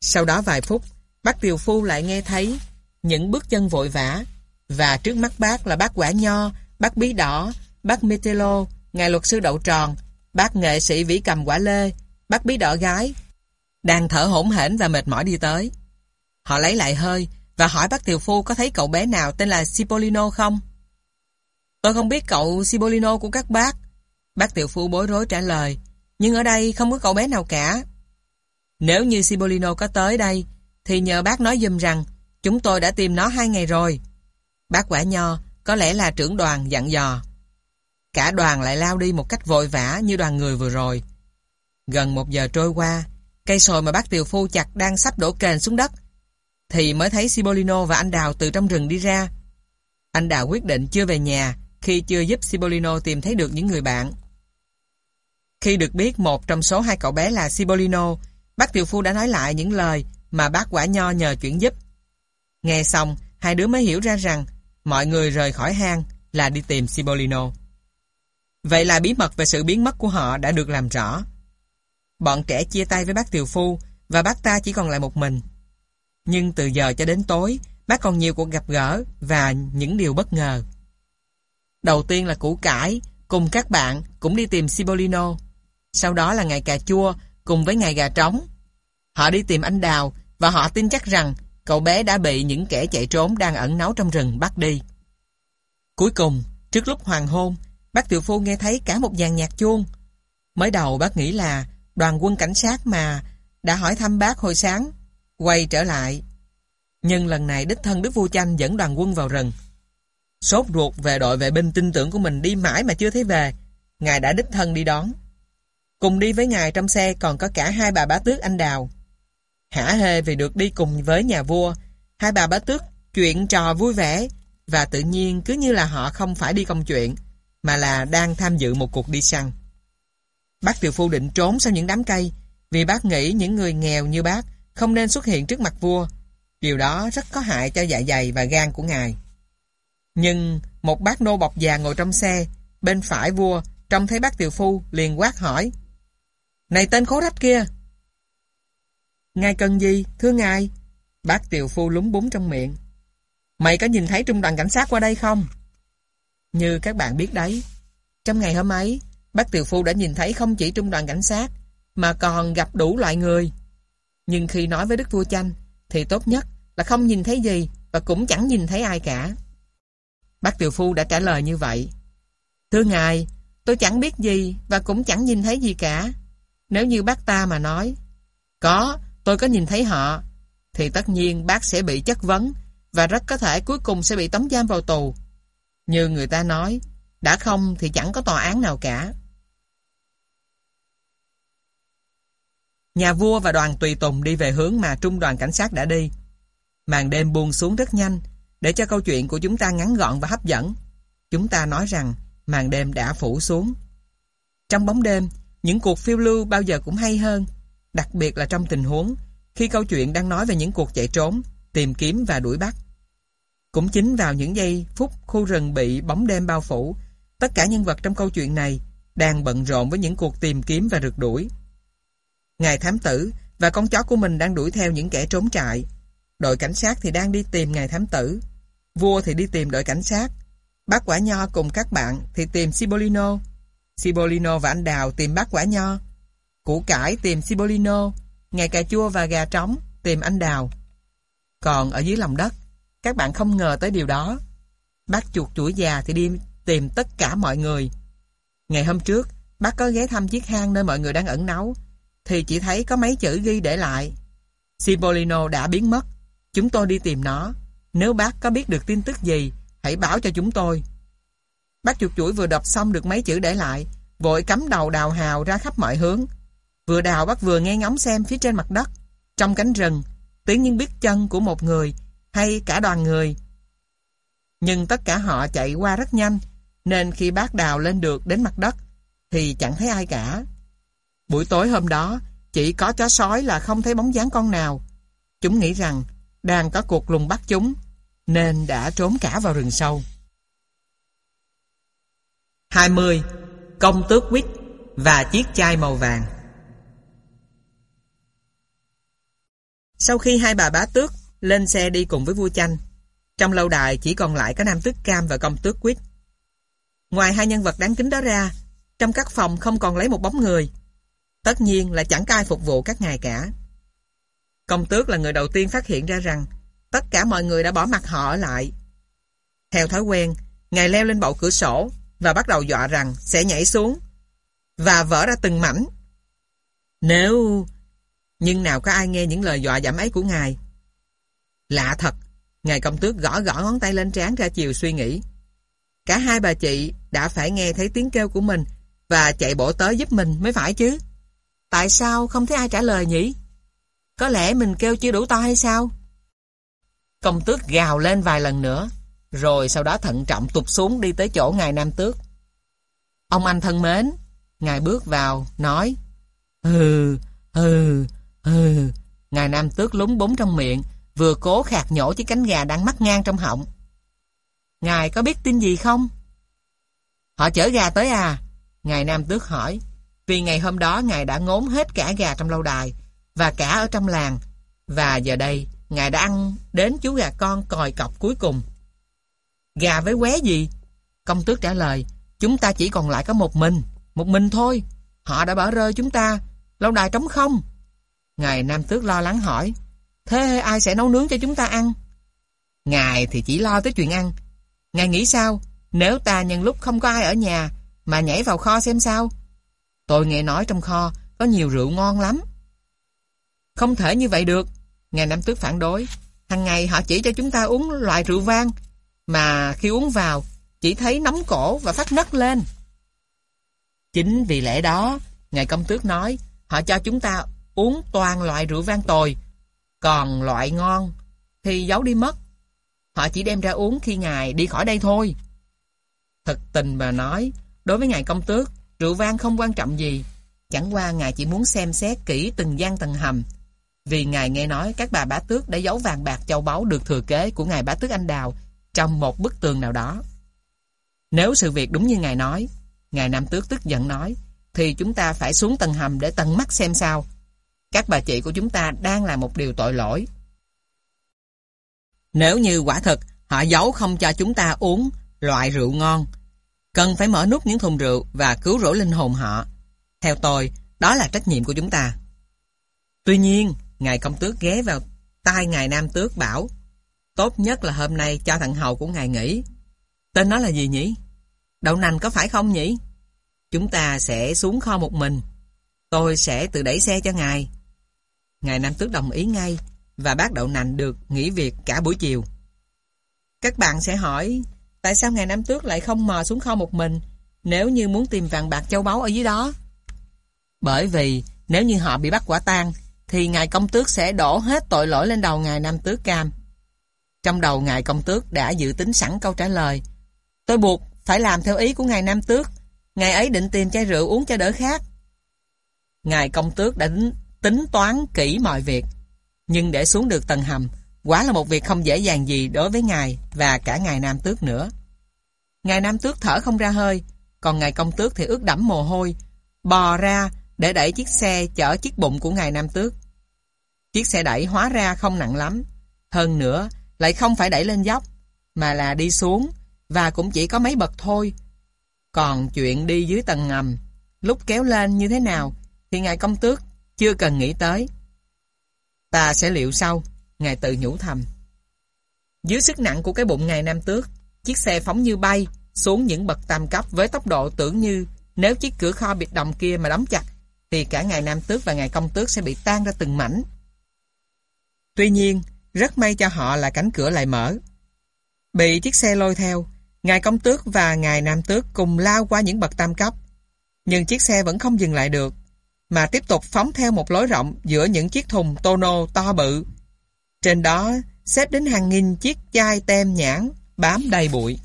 Sau đó vài phút, bác Tiều Phu lại nghe thấy những bước chân vội vã và trước mắt bác là bác Quả Nho, bác Bí Đỏ, bác Metelo, ngài luật sư Đậu Tròn, bác nghệ sĩ vĩ cầm quả lê, bác Bí Đỏ gái, đang thở hổn hển và mệt mỏi đi tới. Họ lấy lại hơi và hỏi bác Tiều Phu có thấy cậu bé nào tên là Cipollino không? Tôi không biết cậu sibolino của các bác. Bác tiểu Phu bối rối trả lời, nhưng ở đây không có cậu bé nào cả. Nếu như sibolino có tới đây, thì nhờ bác nói dùm rằng chúng tôi đã tìm nó hai ngày rồi. Bác quả nho có lẽ là trưởng đoàn dặn dò. Cả đoàn lại lao đi một cách vội vã như đoàn người vừa rồi. Gần một giờ trôi qua, cây sồi mà bác Tiều Phu chặt đang sắp đổ kền xuống đất, thì mới thấy sibolino và anh Đào từ trong rừng đi ra. Anh Đào quyết định chưa về nhà khi chưa giúp Cipollino tìm thấy được những người bạn. Khi được biết một trong số hai cậu bé là Cipollino, bác tiểu Phu đã nói lại những lời mà bác Quả Nho nhờ chuyển giúp. Nghe xong, hai đứa mới hiểu ra rằng mọi người rời khỏi hang là đi tìm Cipollino. Vậy là bí mật về sự biến mất của họ đã được làm rõ. Bọn trẻ chia tay với bác tiểu Phu và bác ta chỉ còn lại một mình. Nhưng từ giờ cho đến tối, bác còn nhiều cuộc gặp gỡ và những điều bất ngờ. Đầu tiên là củ cải, cùng các bạn cũng đi tìm Cipollino. Sau đó là ngày cà chua, cùng với ngày gà trống. Họ đi tìm anh Đào và họ tin chắc rằng cậu bé đã bị những kẻ chạy trốn đang ẩn náu trong rừng bắt đi. Cuối cùng, trước lúc hoàng hôn, bác Tiểu Phu nghe thấy cả một dàn nhạc chuông. Mới đầu bác nghĩ là đoàn quân cảnh sát mà đã hỏi thăm bác hồi sáng, quay trở lại. Nhưng lần này đích thân Đức Vua Chanh dẫn đoàn quân vào rừng. Sốt ruột về đội vệ binh tin tưởng của mình đi mãi mà chưa thấy về. Ngài đã đích thân đi đón. Cùng đi với ngài trong xe còn có cả hai bà bá tước anh Đào. Hả hê vì được đi cùng với nhà vua. Hai bà bá tước chuyện trò vui vẻ và tự nhiên cứ như là họ không phải đi công chuyện, mà là đang tham dự một cuộc đi săn. Bác Tiều Phu định trốn sau những đám cây, vì bác nghĩ những người nghèo như bác không nên xuất hiện trước mặt vua. Điều đó rất có hại cho dạ dày và gan của ngài. Nhưng một bác nô bọc già ngồi trong xe, bên phải vua, trông thấy bác tiều phu, liền quát hỏi. Này tên khố rách kia! Ngài cần gì, thưa ngài? Bác tiều phu lúng búng trong miệng. Mày có nhìn thấy trung đoàn cảnh sát qua đây không? Như các bạn biết đấy, trong ngày hôm ấy, bác tiều phu đã nhìn thấy không chỉ trung đoàn cảnh sát, mà còn gặp đủ loại người. Nhưng khi nói với Đức Vua Chanh, thì tốt nhất là không nhìn thấy gì và cũng chẳng nhìn thấy ai cả. Bác Tiều Phu đã trả lời như vậy. Thưa ngài, tôi chẳng biết gì và cũng chẳng nhìn thấy gì cả. Nếu như bác ta mà nói, có, tôi có nhìn thấy họ, thì tất nhiên bác sẽ bị chất vấn và rất có thể cuối cùng sẽ bị tống giam vào tù. Như người ta nói, đã không thì chẳng có tòa án nào cả. Nhà vua và đoàn tùy tùng đi về hướng mà trung đoàn cảnh sát đã đi. Màn đêm buông xuống rất nhanh, để cho câu chuyện của chúng ta ngắn gọn và hấp dẫn. Chúng ta nói rằng màn đêm đã phủ xuống. Trong bóng đêm, những cuộc phiêu lưu bao giờ cũng hay hơn, đặc biệt là trong tình huống khi câu chuyện đang nói về những cuộc chạy trốn, tìm kiếm và đuổi bắt. Cũng chính vào những giây phút khu rừng bị bóng đêm bao phủ, tất cả nhân vật trong câu chuyện này đang bận rộn với những cuộc tìm kiếm và rượt đuổi. Ngài thám tử và con chó của mình đang đuổi theo những kẻ trốn trại. Đội cảnh sát thì đang đi tìm ngài thám tử. Vua thì đi tìm đội cảnh sát. Bác quả nho cùng các bạn thì tìm Sibolino. Sibolino và anh Đào tìm bác quả nho. Củ cải tìm Sibolino. ngày cà chua và gà trống tìm anh Đào. Còn ở dưới lòng đất, các bạn không ngờ tới điều đó. Bác chuột chuỗi già thì đi tìm tất cả mọi người. Ngày hôm trước, bác có ghé thăm chiếc hang nơi mọi người đang ẩn náu, thì chỉ thấy có mấy chữ ghi để lại. Cipollino đã biến mất. Chúng tôi đi tìm nó. Nếu bác có biết được tin tức gì, hãy báo cho chúng tôi. Bác chuột chuỗi vừa đọc xong được mấy chữ để lại, vội cắm đầu đào hào ra khắp mọi hướng. Vừa đào bác vừa nghe ngóng xem phía trên mặt đất, trong cánh rừng, tiếng những biết chân của một người hay cả đoàn người. Nhưng tất cả họ chạy qua rất nhanh, nên khi bác đào lên được đến mặt đất, thì chẳng thấy ai cả. Buổi tối hôm đó, chỉ có chó sói là không thấy bóng dáng con nào. Chúng nghĩ rằng đang có cuộc lùng bắt chúng, nên đã trốn cả vào rừng sâu. 20. Công tước quýt và chiếc chai màu vàng Sau khi hai bà bá tước lên xe đi cùng với vua chanh, trong lâu đài chỉ còn lại có nam tước cam và công tước quýt. Ngoài hai nhân vật đáng kính đó ra, trong các phòng không còn lấy một bóng người. Tất nhiên là chẳng có ai phục vụ các ngài cả. Công tước là người đầu tiên phát hiện ra rằng tất cả mọi người đã bỏ mặt họ ở lại. Theo thói quen, ngài leo lên bậu cửa sổ và bắt đầu dọa rằng sẽ nhảy xuống và vỡ ra từng mảnh. Nếu... Nhưng nào có ai nghe những lời dọa dẫm ấy của ngài? Lạ thật, ngài công tước gõ gõ ngón tay lên trán ra chiều suy nghĩ. Cả hai bà chị đã phải nghe thấy tiếng kêu của mình và chạy bộ tới giúp mình mới phải chứ. Tại sao không thấy ai trả lời nhỉ? Có lẽ mình kêu chưa đủ to hay sao? Công tước gào lên vài lần nữa, rồi sau đó thận trọng tụt xuống đi tới chỗ ngài Nam Tước. Ông anh thân mến, ngài bước vào, nói Hừ, hừ, hừ. Ngài Nam Tước lúng búng trong miệng, vừa cố khạc nhổ chiếc cánh gà đang mắc ngang trong họng. Ngài có biết tin gì không? Họ chở gà tới à? Ngài Nam Tước hỏi. Vì ngày hôm đó Ngài đã ngốn hết cả gà trong lâu đài và cả ở trong làng. Và giờ đây, Ngài đã ăn đến chú gà con còi cọc cuối cùng. Gà với qué gì? Công tước trả lời, chúng ta chỉ còn lại có một mình, một mình thôi. Họ đã bỏ rơi chúng ta, lâu đài trống không. Ngài Nam Tước lo lắng hỏi, thế ai sẽ nấu nướng cho chúng ta ăn? Ngài thì chỉ lo tới chuyện ăn. Ngài nghĩ sao, nếu ta nhân lúc không có ai ở nhà mà nhảy vào kho xem sao? Tôi nghe nói trong kho có nhiều rượu ngon lắm. Không thể như vậy được. Ngài Nam Tước phản đối. Hằng ngày họ chỉ cho chúng ta uống loại rượu vang, mà khi uống vào chỉ thấy nóng cổ và phát nấc lên. Chính vì lẽ đó, Ngài Công Tước nói, họ cho chúng ta uống toàn loại rượu vang tồi, còn loại ngon thì giấu đi mất. Họ chỉ đem ra uống khi Ngài đi khỏi đây thôi. Thật tình mà nói, đối với Ngài Công Tước, Rượu vang không quan trọng gì, chẳng qua ngài chỉ muốn xem xét kỹ từng gian tầng hầm. Vì ngài nghe nói các bà bá tước đã giấu vàng bạc châu báu được thừa kế của ngài bá tước anh đào trong một bức tường nào đó. Nếu sự việc đúng như ngài nói, ngài nam tước tức giận nói, thì chúng ta phải xuống tầng hầm để tận mắt xem sao. Các bà chị của chúng ta đang làm một điều tội lỗi. Nếu như quả thật họ giấu không cho chúng ta uống loại rượu ngon, Cần phải mở nút những thùng rượu và cứu rỗi linh hồn họ. Theo tôi, đó là trách nhiệm của chúng ta. Tuy nhiên, Ngài Công Tước ghé vào tai Ngài Nam Tước bảo, Tốt nhất là hôm nay cho thằng hầu của Ngài nghỉ. Tên nó là gì nhỉ? Đậu nành có phải không nhỉ? Chúng ta sẽ xuống kho một mình. Tôi sẽ tự đẩy xe cho Ngài. Ngài Nam Tước đồng ý ngay và bác đậu nành được nghỉ việc cả buổi chiều. Các bạn sẽ hỏi, Tại sao ngài Nam Tước lại không mò xuống kho một mình nếu như muốn tìm vàng bạc châu báu ở dưới đó? Bởi vì nếu như họ bị bắt quả tang thì ngài công tước sẽ đổ hết tội lỗi lên đầu ngài Nam Tước Cam. Trong đầu ngài công tước đã dự tính sẵn câu trả lời. Tôi buộc phải làm theo ý của ngài Nam Tước. Ngài ấy định tìm chai rượu uống cho đỡ khác. Ngài công tước đã tính toán kỹ mọi việc. Nhưng để xuống được tầng hầm, quả là một việc không dễ dàng gì đối với ngài và cả ngài Nam Tước nữa. Ngài Nam Tước thở không ra hơi, còn ngài công tước thì ướt đẫm mồ hôi, bò ra để đẩy chiếc xe chở chiếc bụng của ngài Nam Tước. Chiếc xe đẩy hóa ra không nặng lắm, hơn nữa lại không phải đẩy lên dốc, mà là đi xuống và cũng chỉ có mấy bậc thôi. Còn chuyện đi dưới tầng ngầm, lúc kéo lên như thế nào thì ngài công tước chưa cần nghĩ tới. Ta sẽ liệu sau, ngài tự nhủ thầm. Dưới sức nặng của cái bụng ngài Nam Tước, chiếc xe phóng như bay xuống những bậc tam cấp với tốc độ tưởng như nếu chiếc cửa kho bịt đồng kia mà đóng chặt thì cả ngài Nam Tước và ngài Công Tước sẽ bị tan ra từng mảnh. Tuy nhiên, rất may cho họ là cánh cửa lại mở. Bị chiếc xe lôi theo, ngài Công Tước và ngài Nam Tước cùng lao qua những bậc tam cấp. Nhưng chiếc xe vẫn không dừng lại được, mà tiếp tục phóng theo một lối rộng giữa những chiếc thùng tono to bự. Trên đó xếp đến hàng nghìn chiếc chai tem nhãn bám đầy bụi.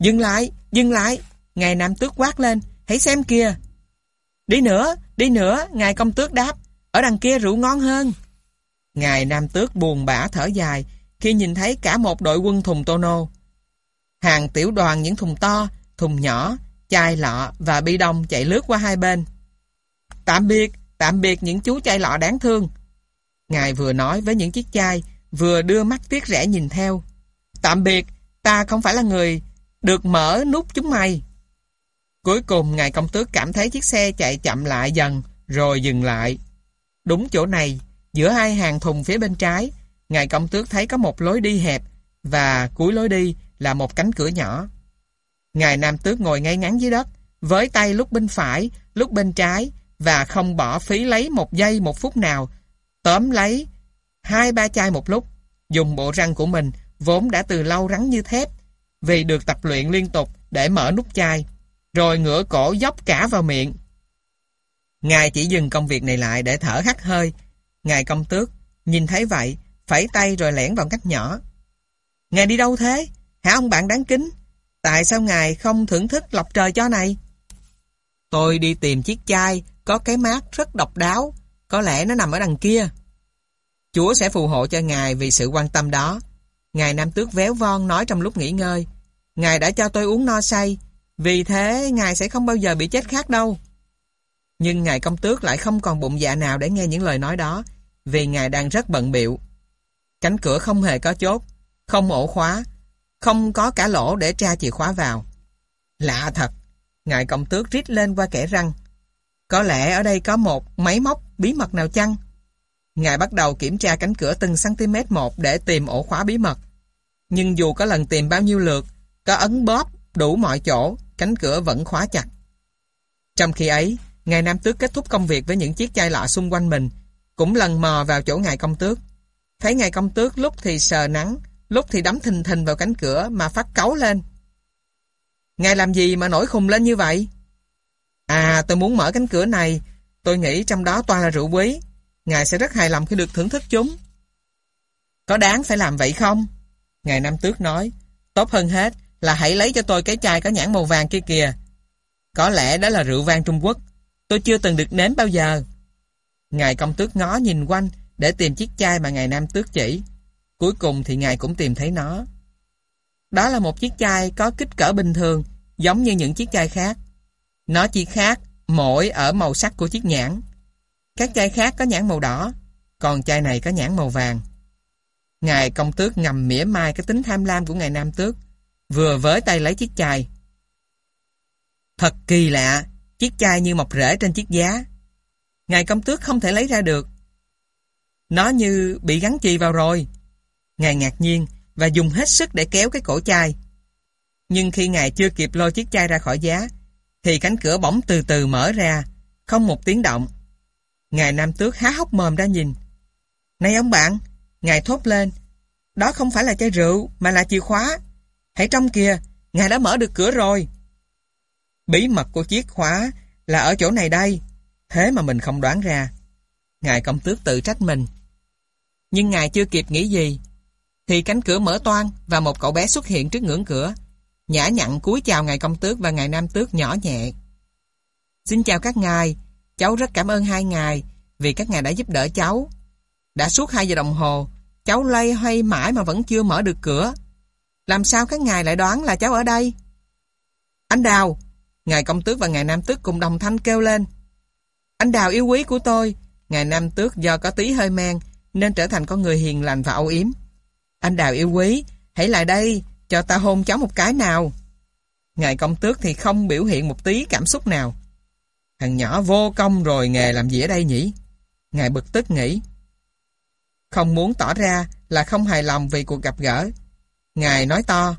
Dừng lại, dừng lại, ngài Nam Tước quát lên, hãy xem kìa. Đi nữa, đi nữa, ngài Công Tước đáp, ở đằng kia rượu ngon hơn. Ngài Nam Tước buồn bã thở dài khi nhìn thấy cả một đội quân thùng tono. Hàng tiểu đoàn những thùng to, thùng nhỏ, chai lọ và bi đông chạy lướt qua hai bên. Tạm biệt, tạm biệt những chú chai lọ đáng thương. Ngài vừa nói với những chiếc chai, vừa đưa mắt tiếc rẻ nhìn theo. Tạm biệt, ta không phải là người được mở nút chúng mày. Cuối cùng ngài công tước cảm thấy chiếc xe chạy chậm lại dần, rồi dừng lại. Đúng chỗ này, giữa hai hàng thùng phía bên trái, ngài công tước thấy có một lối đi hẹp, và cuối lối đi là một cánh cửa nhỏ. Ngài nam tước ngồi ngay ngắn dưới đất, với tay lúc bên phải, lúc bên trái, và không bỏ phí lấy một giây một phút nào, tóm lấy hai ba chai một lúc, dùng bộ răng của mình, vốn đã từ lâu rắn như thép, vì được tập luyện liên tục để mở nút chai, rồi ngửa cổ dốc cả vào miệng. Ngài chỉ dừng công việc này lại để thở hắt hơi. Ngài công tước, nhìn thấy vậy, phẩy tay rồi lẻn vào cách nhỏ. Ngài đi đâu thế? Hả ông bạn đáng kính? Tại sao ngài không thưởng thức lọc trời cho này? Tôi đi tìm chiếc chai có cái mát rất độc đáo, có lẽ nó nằm ở đằng kia. Chúa sẽ phù hộ cho Ngài vì sự quan tâm đó. Ngài Nam Tước véo von nói trong lúc nghỉ ngơi. Ngài đã cho tôi uống no say, vì thế Ngài sẽ không bao giờ bị chết khác đâu. Nhưng Ngài Công Tước lại không còn bụng dạ nào để nghe những lời nói đó, vì Ngài đang rất bận biệu. Cánh cửa không hề có chốt, không ổ khóa, không có cả lỗ để tra chìa khóa vào. Lạ thật, Ngài Công Tước rít lên qua kẻ răng. Có lẽ ở đây có một máy móc bí mật nào chăng? Ngài bắt đầu kiểm tra cánh cửa từng cm một để tìm ổ khóa bí mật. Nhưng dù có lần tìm bao nhiêu lượt, có ấn bóp đủ mọi chỗ, cánh cửa vẫn khóa chặt. Trong khi ấy, Ngài Nam Tước kết thúc công việc với những chiếc chai lọ xung quanh mình, cũng lần mò vào chỗ Ngài Công Tước. Thấy Ngài Công Tước lúc thì sờ nắng, lúc thì đấm thình thình vào cánh cửa mà phát cáu lên. Ngài làm gì mà nổi khùng lên như vậy? À, tôi muốn mở cánh cửa này. Tôi nghĩ trong đó toàn là rượu quý. Ngài sẽ rất hài lòng khi được thưởng thức chúng. Có đáng phải làm vậy không? Ngài Nam Tước nói. Tốt hơn hết là hãy lấy cho tôi cái chai có nhãn màu vàng kia kìa. Có lẽ đó là rượu vang Trung Quốc. Tôi chưa từng được nếm bao giờ. Ngài Công Tước ngó nhìn quanh để tìm chiếc chai mà Ngài Nam Tước chỉ. Cuối cùng thì Ngài cũng tìm thấy nó. Đó là một chiếc chai có kích cỡ bình thường, giống như những chiếc chai khác. Nó chỉ khác mỗi ở màu sắc của chiếc nhãn. Các chai khác có nhãn màu đỏ, còn chai này có nhãn màu vàng. Ngài công tước ngầm mỉa mai cái tính tham lam của ngài nam tước, vừa với tay lấy chiếc chai. Thật kỳ lạ, chiếc chai như mọc rễ trên chiếc giá. Ngài công tước không thể lấy ra được. Nó như bị gắn chì vào rồi. Ngài ngạc nhiên và dùng hết sức để kéo cái cổ chai. Nhưng khi ngài chưa kịp lôi chiếc chai ra khỏi giá, thì cánh cửa bỗng từ từ mở ra, không một tiếng động. Ngài Nam Tước há hốc mồm ra nhìn. Này ông bạn, Ngài thốt lên, đó không phải là chai rượu mà là chìa khóa. Hãy trông kìa, Ngài đã mở được cửa rồi. Bí mật của chiếc khóa là ở chỗ này đây, thế mà mình không đoán ra. Ngài công tước tự trách mình. Nhưng Ngài chưa kịp nghĩ gì. thì cánh cửa mở toang và một cậu bé xuất hiện trước ngưỡng cửa. Nhã nhặn cúi chào ngài công tước và ngài nam tước nhỏ nhẹ. Xin chào các ngài, cháu rất cảm ơn hai ngài vì các ngài đã giúp đỡ cháu. Đã suốt 2 giờ đồng hồ, cháu lay hoay mãi mà vẫn chưa mở được cửa. Làm sao các ngài lại đoán là cháu ở đây? Anh Đào! Ngài công tước và ngài nam tước cùng đồng thanh kêu lên. Anh Đào yêu quý của tôi, ngài nam tước do có tí hơi men nên trở thành con người hiền lành và âu yếm. Anh Đào yêu quý, hãy lại đây, cho ta hôn cháu một cái nào. Ngài công tước thì không biểu hiện một tí cảm xúc nào. Thằng nhỏ vô công rồi nghề làm gì ở đây nhỉ? Ngài bực tức nghĩ. Không muốn tỏ ra là không hài lòng vì cuộc gặp gỡ. Ngài nói to.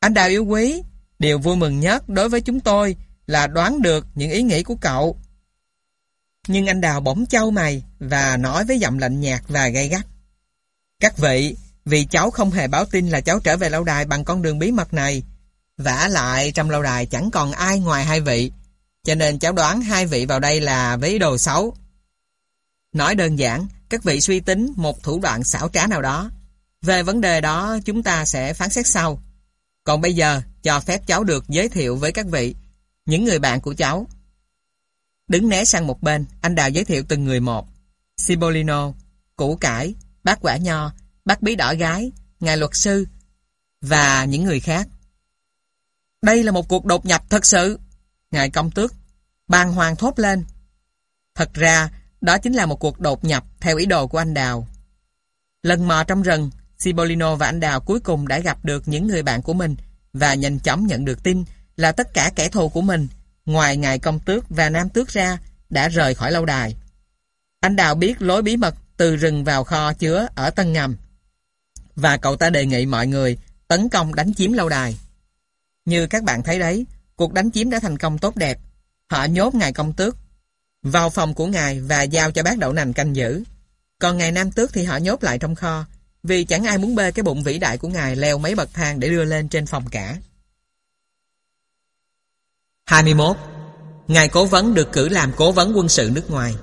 Anh Đào yêu quý, điều vui mừng nhất đối với chúng tôi là đoán được những ý nghĩ của cậu. Nhưng anh Đào bỗng châu mày và nói với giọng lạnh nhạt và gay gắt. Các vị, vì cháu không hề báo tin là cháu trở về lâu đài bằng con đường bí mật này. vả lại trong lâu đài chẳng còn ai ngoài hai vị. Cho nên cháu đoán hai vị vào đây là với đồ xấu. Nói đơn giản, các vị suy tính một thủ đoạn xảo trá nào đó. Về vấn đề đó chúng ta sẽ phán xét sau. Còn bây giờ, cho phép cháu được giới thiệu với các vị, những người bạn của cháu. Đứng né sang một bên, anh Đào giới thiệu từng người một. Cibolino, Củ Cải, Bác Quả Nho, Bác Bí Đỏ Gái, Ngài Luật Sư và những người khác. Đây là một cuộc đột nhập thật sự. Ngài Công Tước, bàng hoàng thốt lên. Thật ra, đó chính là một cuộc đột nhập theo ý đồ của anh Đào. Lần mò trong rừng, Cibolino và anh Đào cuối cùng đã gặp được những người bạn của mình và nhanh chóng nhận được tin là tất cả kẻ thù của mình, ngoài ngài công tước và nam tước ra, đã rời khỏi lâu đài. Anh Đào biết lối bí mật từ rừng vào kho chứa ở Tân Ngầm và cậu ta đề nghị mọi người tấn công đánh chiếm lâu đài. Như các bạn thấy đấy, cuộc đánh chiếm đã thành công tốt đẹp. Họ nhốt ngài công tước vào phòng của ngài và giao cho bác đậu nành canh giữ. Còn ngài nam tước thì họ nhốt lại trong kho vì chẳng ai muốn bê cái bụng vĩ đại của ngài leo mấy bậc thang để đưa lên trên phòng cả. 21. Ngài cố vấn được cử làm cố vấn quân sự nước ngoài.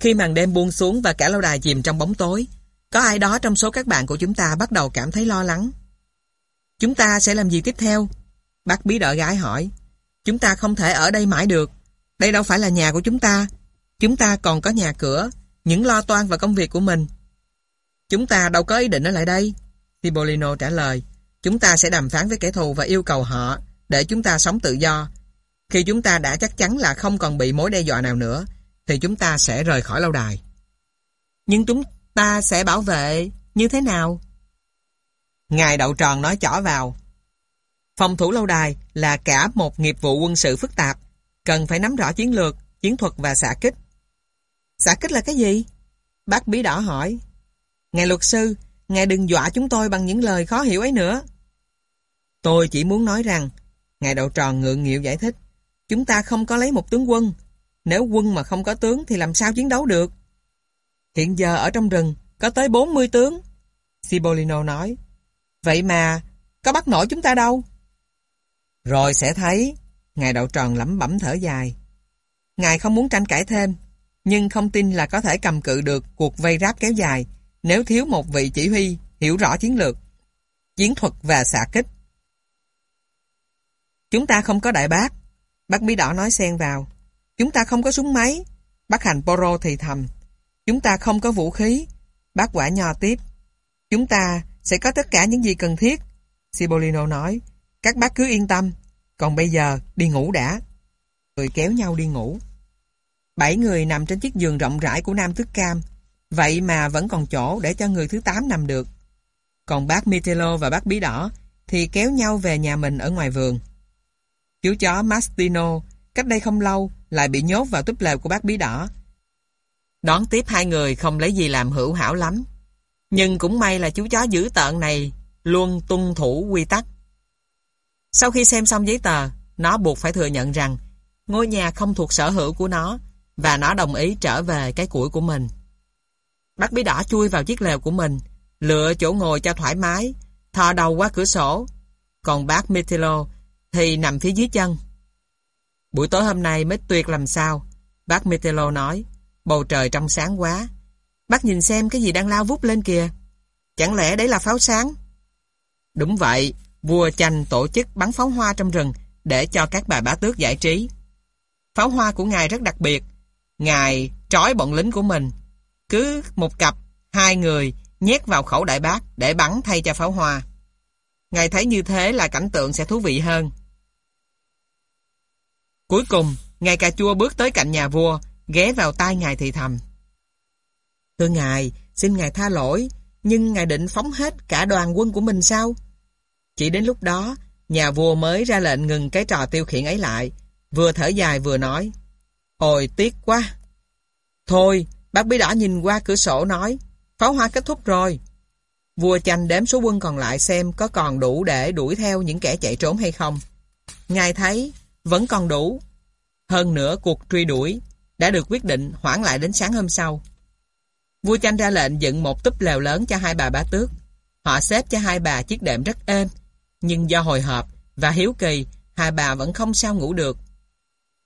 Khi màn đêm buông xuống và cả lâu đài chìm trong bóng tối, có ai đó trong số các bạn của chúng ta bắt đầu cảm thấy lo lắng. Chúng ta sẽ làm gì tiếp theo? Bác bí đợi gái hỏi. Chúng ta không thể ở đây mãi được. Đây đâu phải là nhà của chúng ta. Chúng ta còn có nhà cửa, những lo toan và công việc của mình. Chúng ta đâu có ý định ở lại đây. Tibolino trả lời. Chúng ta sẽ đàm phán với kẻ thù và yêu cầu họ để chúng ta sống tự do. Khi chúng ta đã chắc chắn là không còn bị mối đe dọa nào nữa, thì chúng ta sẽ rời khỏi lâu đài. Nhưng chúng ta sẽ bảo vệ như thế nào? Ngài Đậu Tròn nói chỏ vào. Phòng thủ lâu đài là cả một nghiệp vụ quân sự phức tạp, cần phải nắm rõ chiến lược, chiến thuật và xạ kích. Xạ kích là cái gì? Bác bí đỏ hỏi. Ngài luật sư, ngài đừng dọa chúng tôi bằng những lời khó hiểu ấy nữa. Tôi chỉ muốn nói rằng, ngài Đậu Tròn ngượng nghịu giải thích, chúng ta không có lấy một tướng quân. Nếu quân mà không có tướng thì làm sao chiến đấu được? Hiện giờ ở trong rừng có tới 40 tướng. sibolino nói. Vậy mà, có bắt nổi chúng ta đâu? Rồi sẽ thấy. Ngài Đậu Tròn lẩm bẩm thở dài. Ngài không muốn tranh cãi thêm, nhưng không tin là có thể cầm cự được cuộc vây ráp kéo dài nếu thiếu một vị chỉ huy hiểu rõ chiến lược, chiến thuật và xạ kích. Chúng ta không có đại bác. Bác Bí Đỏ nói xen vào. Chúng ta không có súng máy. Bác Hành Poro thì thầm. Chúng ta không có vũ khí. Bác Quả Nho tiếp. Chúng ta sẽ có tất cả những gì cần thiết. sibolino nói. Các bác cứ yên tâm. Còn bây giờ, đi ngủ đã. Người kéo nhau đi ngủ. Bảy người nằm trên chiếc giường rộng rãi của Nam Tước Cam. Vậy mà vẫn còn chỗ để cho người thứ tám nằm được. Còn bác Mitelo và bác Bí Đỏ thì kéo nhau về nhà mình ở ngoài vườn. Chú chó Mastino cách đây không lâu lại bị nhốt vào túp lều của bác Bí Đỏ. Đón tiếp hai người không lấy gì làm hữu hảo lắm. Nhưng cũng may là chú chó dữ tợn này luôn tuân thủ quy tắc. Sau khi xem xong giấy tờ, nó buộc phải thừa nhận rằng ngôi nhà không thuộc sở hữu của nó và nó đồng ý trở về cái củi của mình. Bác bí đỏ chui vào chiếc lều của mình, lựa chỗ ngồi cho thoải mái, thò đầu qua cửa sổ. Còn bác Mithilo thì nằm phía dưới chân. Buổi tối hôm nay mới tuyệt làm sao, bác Metelo nói, bầu trời trong sáng quá. Bác nhìn xem cái gì đang lao vút lên kìa. Chẳng lẽ đấy là pháo sáng? Đúng vậy, vua chanh tổ chức bắn pháo hoa trong rừng để cho các bà bá tước giải trí. Pháo hoa của ngài rất đặc biệt. Ngài trói bọn lính của mình. Cứ một cặp, hai người nhét vào khẩu đại bác để bắn thay cho pháo hoa. Ngài thấy như thế là cảnh tượng sẽ thú vị hơn. Cuối cùng, ngài cà chua bước tới cạnh nhà vua, ghé vào tai ngài thì thầm. Thưa ngài, xin ngài tha lỗi, nhưng ngài định phóng hết cả đoàn quân của mình sao? Chỉ đến lúc đó, nhà vua mới ra lệnh ngừng cái trò tiêu khiển ấy lại, vừa thở dài vừa nói. Ôi tiếc quá! Thôi, bác bí đỏ nhìn qua cửa sổ nói, pháo hoa kết thúc rồi. Vua chanh đếm số quân còn lại xem có còn đủ để đuổi theo những kẻ chạy trốn hay không. Ngài thấy, vẫn còn đủ. Hơn nữa cuộc truy đuổi đã được quyết định hoãn lại đến sáng hôm sau. Vua chanh ra lệnh dựng một túp lều lớn cho hai bà bá tước. Họ xếp cho hai bà chiếc đệm rất êm, nhưng do hồi hộp và hiếu kỳ, hai bà vẫn không sao ngủ được.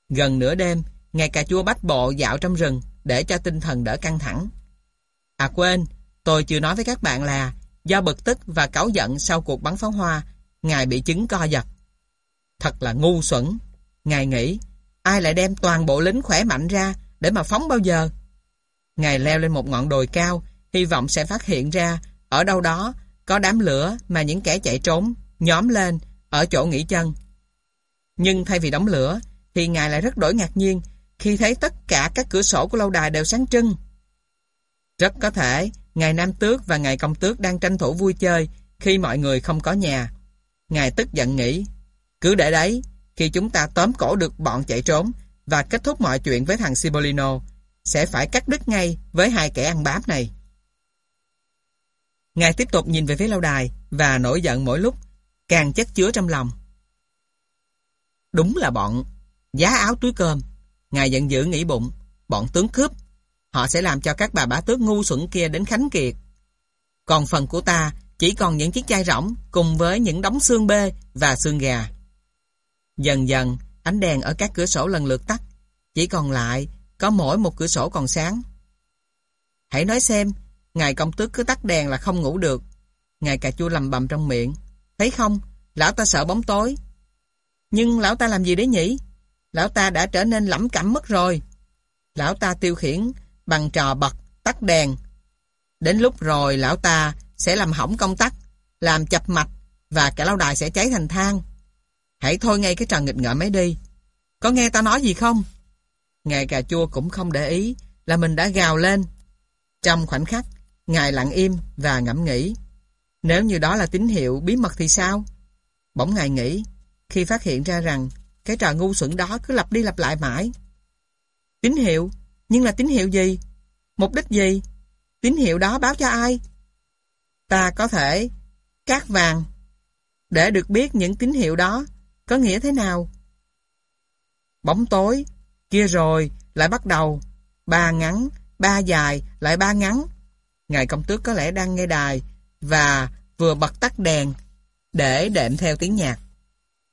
Gần nửa đêm, ngài cà chua bách bộ dạo trong rừng để cho tinh thần đỡ căng thẳng. À quên, tôi chưa nói với các bạn là do bực tức và cáu giận sau cuộc bắn pháo hoa, ngài bị chứng co giật. Thật là ngu xuẩn. Ngài nghĩ, ai lại đem toàn bộ lính khỏe mạnh ra để mà phóng bao giờ? Ngài leo lên một ngọn đồi cao, hy vọng sẽ phát hiện ra ở đâu đó có đám lửa mà những kẻ chạy trốn nhóm lên ở chỗ nghỉ chân. Nhưng thay vì đóng lửa, thì Ngài lại rất đổi ngạc nhiên khi thấy tất cả các cửa sổ của lâu đài đều sáng trưng. Rất có thể, Ngài Nam Tước và Ngài Công Tước đang tranh thủ vui chơi khi mọi người không có nhà. Ngài tức giận nghĩ, cứ để đấy, khi chúng ta tóm cổ được bọn chạy trốn và kết thúc mọi chuyện với thằng Cipollino, sẽ phải cắt đứt ngay với hai kẻ ăn bám này. Ngài tiếp tục nhìn về phía lâu đài và nổi giận mỗi lúc, càng chất chứa trong lòng. Đúng là bọn giá áo túi cơm. Ngài giận dữ nghĩ bụng, bọn tướng cướp. Họ sẽ làm cho các bà bá tước ngu xuẩn kia đến khánh kiệt. Còn phần của ta chỉ còn những chiếc chai rỗng cùng với những đống xương bê và xương gà. Dần dần, ánh đèn ở các cửa sổ lần lượt tắt. Chỉ còn lại, có mỗi một cửa sổ còn sáng. Hãy nói xem, ngài công tước cứ tắt đèn là không ngủ được. Ngài cà chua lầm bầm trong miệng. Thấy không, lão ta sợ bóng tối. Nhưng lão ta làm gì đấy nhỉ? Lão ta đã trở nên lẩm cẩm mất rồi. Lão ta tiêu khiển bằng trò bật, tắt đèn. Đến lúc rồi lão ta sẽ làm hỏng công tắc, làm chập mạch và cả lâu đài sẽ cháy thành than. Hãy thôi ngay cái trò nghịch ngợm ấy đi. Có nghe ta nói gì không? Ngài cà chua cũng không để ý là mình đã gào lên. Trong khoảnh khắc, Ngài lặng im và ngẫm nghĩ. Nếu như đó là tín hiệu bí mật thì sao? Bỗng Ngài nghĩ, khi phát hiện ra rằng cái trò ngu xuẩn đó cứ lặp đi lặp lại mãi. Tín hiệu? Nhưng là tín hiệu gì? Mục đích gì? Tín hiệu đó báo cho ai? Ta có thể cát vàng để được biết những tín hiệu đó có nghĩa thế nào? Bóng tối, kia rồi, lại bắt đầu. Ba ngắn, ba dài, lại ba ngắn. Ngài công tước có lẽ đang nghe đài và vừa bật tắt đèn để đệm theo tiếng nhạc.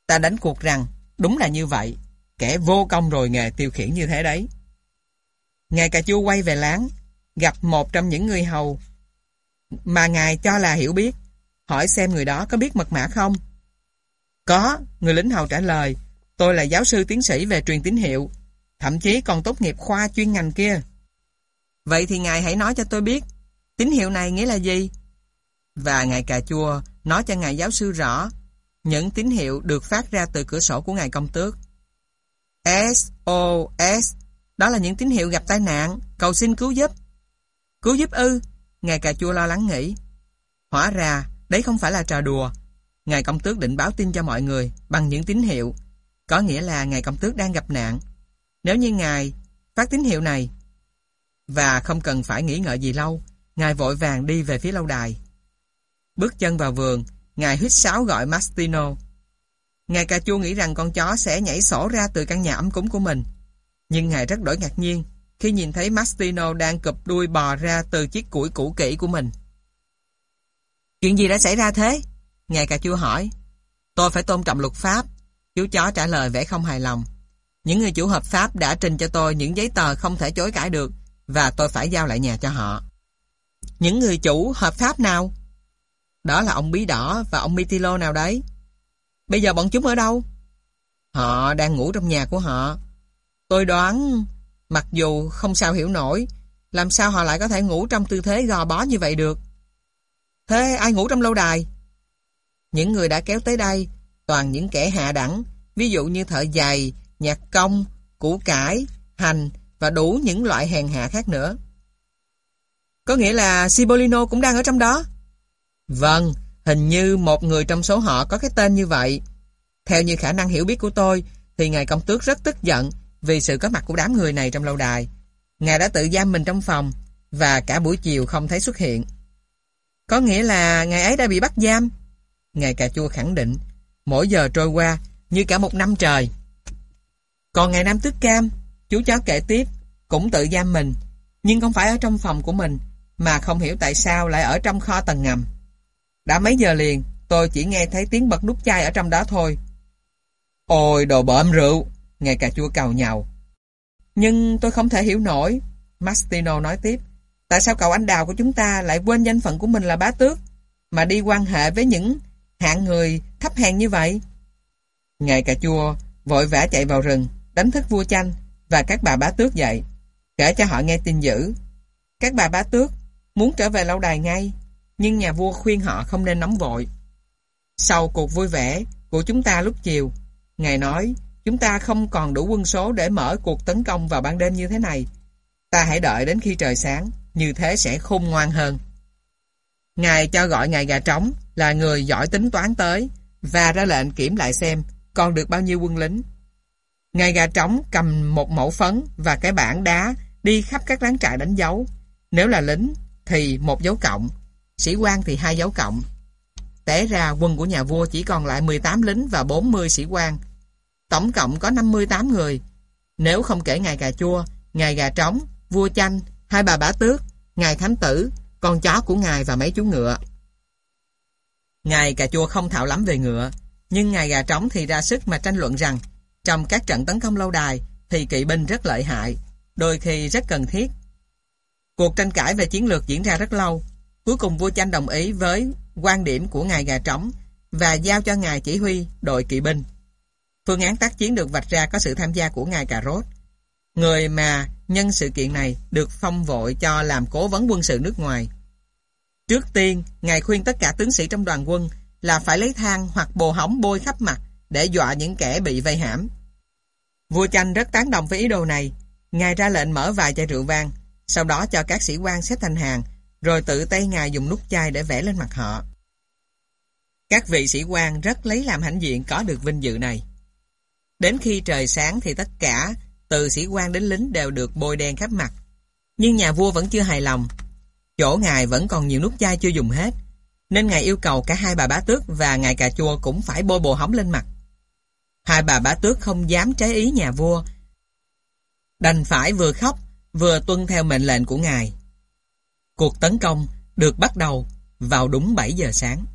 Ta đánh cuộc rằng đúng là như vậy. Kẻ vô công rồi nghề tiêu khiển như thế đấy. Ngài cà chua quay về láng, gặp một trong những người hầu mà ngài cho là hiểu biết. Hỏi xem người đó có biết mật mã không? Có, người lính hầu trả lời. Tôi là giáo sư tiến sĩ về truyền tín hiệu. Thậm chí còn tốt nghiệp khoa chuyên ngành kia. Vậy thì ngài hãy nói cho tôi biết. Tín hiệu này nghĩa là gì? Và ngài cà chua nói cho ngài giáo sư rõ những tín hiệu được phát ra từ cửa sổ của ngài công tước. SOS Đó là những tín hiệu gặp tai nạn, cầu xin cứu giúp. Cứu giúp ư? Ngài cà chua lo lắng nghĩ. Hóa ra, đấy không phải là trò đùa. Ngài công tước định báo tin cho mọi người bằng những tín hiệu. Có nghĩa là ngài công tước đang gặp nạn. Nếu như ngài phát tín hiệu này và không cần phải nghĩ ngợi gì lâu, ngài vội vàng đi về phía lâu đài. Bước chân vào vườn, ngài huýt sáo gọi Mastino. Ngài cà chua nghĩ rằng con chó sẽ nhảy sổ ra từ căn nhà ấm cúng của mình. Nhưng ngài rất đổi ngạc nhiên khi nhìn thấy Mastino đang cụp đuôi bò ra từ chiếc củi cũ kỹ của mình. Chuyện gì đã xảy ra thế? Ngài cà chua hỏi. Tôi phải tôn trọng luật pháp. Chú chó trả lời vẻ không hài lòng. Những người chủ hợp pháp đã trình cho tôi những giấy tờ không thể chối cãi được và tôi phải giao lại nhà cho họ. Những người chủ hợp pháp nào? Đó là ông Bí Đỏ và ông Mitilo nào đấy. Bây giờ bọn chúng ở đâu? Họ đang ngủ trong nhà của họ. Tôi đoán, mặc dù không sao hiểu nổi, làm sao họ lại có thể ngủ trong tư thế gò bó như vậy được? Thế ai ngủ trong lâu đài? Những người đã kéo tới đây, toàn những kẻ hạ đẳng, ví dụ như thợ giày, nhạc công, củ cải, hành và đủ những loại hèn hạ khác nữa. Có nghĩa là Sibolino cũng đang ở trong đó? Vâng, hình như một người trong số họ có cái tên như vậy. Theo như khả năng hiểu biết của tôi, thì ngài công tước rất tức giận vì sự có mặt của đám người này trong lâu đài. Ngài đã tự giam mình trong phòng và cả buổi chiều không thấy xuất hiện. Có nghĩa là ngài ấy đã bị bắt giam? Ngài cà chua khẳng định, mỗi giờ trôi qua như cả một năm trời. Còn ngày Nam Tước Cam, chú chó kể tiếp, cũng tự giam mình, nhưng không phải ở trong phòng của mình, mà không hiểu tại sao lại ở trong kho tầng ngầm. Đã mấy giờ liền, tôi chỉ nghe thấy tiếng bật nút chai ở trong đó thôi. Ôi đồ bợm rượu, ngài cà chua cào nhào. Nhưng tôi không thể hiểu nổi, Mastino nói tiếp. Tại sao cậu anh đào của chúng ta lại quên danh phận của mình là bá tước, mà đi quan hệ với những hạng người thấp hèn như vậy? Ngài cà chua vội vã chạy vào rừng, đánh thức vua chanh và các bà bá tước dậy, kể cho họ nghe tin dữ. Các bà bá tước muốn trở về lâu đài ngay, nhưng nhà vua khuyên họ không nên nóng vội. Sau cuộc vui vẻ của chúng ta lúc chiều, Ngài nói, chúng ta không còn đủ quân số để mở cuộc tấn công vào ban đêm như thế này. Ta hãy đợi đến khi trời sáng, như thế sẽ khôn ngoan hơn. Ngài cho gọi ngài gà trống là người giỏi tính toán tới và ra lệnh kiểm lại xem còn được bao nhiêu quân lính. Ngài gà trống cầm một mẫu phấn và cái bảng đá đi khắp các láng trại đánh dấu. Nếu là lính thì một dấu cộng, sĩ quan thì hai dấu cộng. Té ra quân của nhà vua chỉ còn lại 18 lính và 40 sĩ quan. Tổng cộng có 58 người. Nếu không kể ngài gà chua, ngài gà trống, vua chanh, hai bà bả tước, ngài thánh tử, con chó của ngài và mấy chú ngựa. Ngài cà chua không thạo lắm về ngựa, nhưng ngài gà trống thì ra sức mà tranh luận rằng trong các trận tấn công lâu đài thì kỵ binh rất lợi hại, đôi khi rất cần thiết. Cuộc tranh cãi về chiến lược diễn ra rất lâu. Cuối cùng vua chanh đồng ý với quan điểm của ngài gà trống và giao cho ngài chỉ huy đội kỵ binh. Phương án tác chiến được vạch ra có sự tham gia của ngài cà rốt, người mà nhân sự kiện này được phong vội cho làm cố vấn quân sự nước ngoài. Trước tiên, ngài khuyên tất cả tướng sĩ trong đoàn quân là phải lấy than hoặc bồ hỏng bôi khắp mặt để dọa những kẻ bị vây hãm. Vua Chanh rất tán đồng với ý đồ này. Ngài ra lệnh mở vài chai rượu vang, sau đó cho các sĩ quan xếp thành hàng, rồi tự tay ngài dùng nút chai để vẽ lên mặt họ. Các vị sĩ quan rất lấy làm hãnh diện có được vinh dự này. Đến khi trời sáng thì tất cả, từ sĩ quan đến lính đều được bôi đen khắp mặt. Nhưng nhà vua vẫn chưa hài lòng. Chỗ ngài vẫn còn nhiều nút chai chưa dùng hết, nên ngài yêu cầu cả hai bà bá tước và ngài cà chua cũng phải bôi bồ hóng lên mặt. Hai bà bá tước không dám trái ý nhà vua, đành phải vừa khóc, vừa tuân theo mệnh lệnh của ngài. Cuộc tấn công được bắt đầu vào đúng 7 giờ sáng.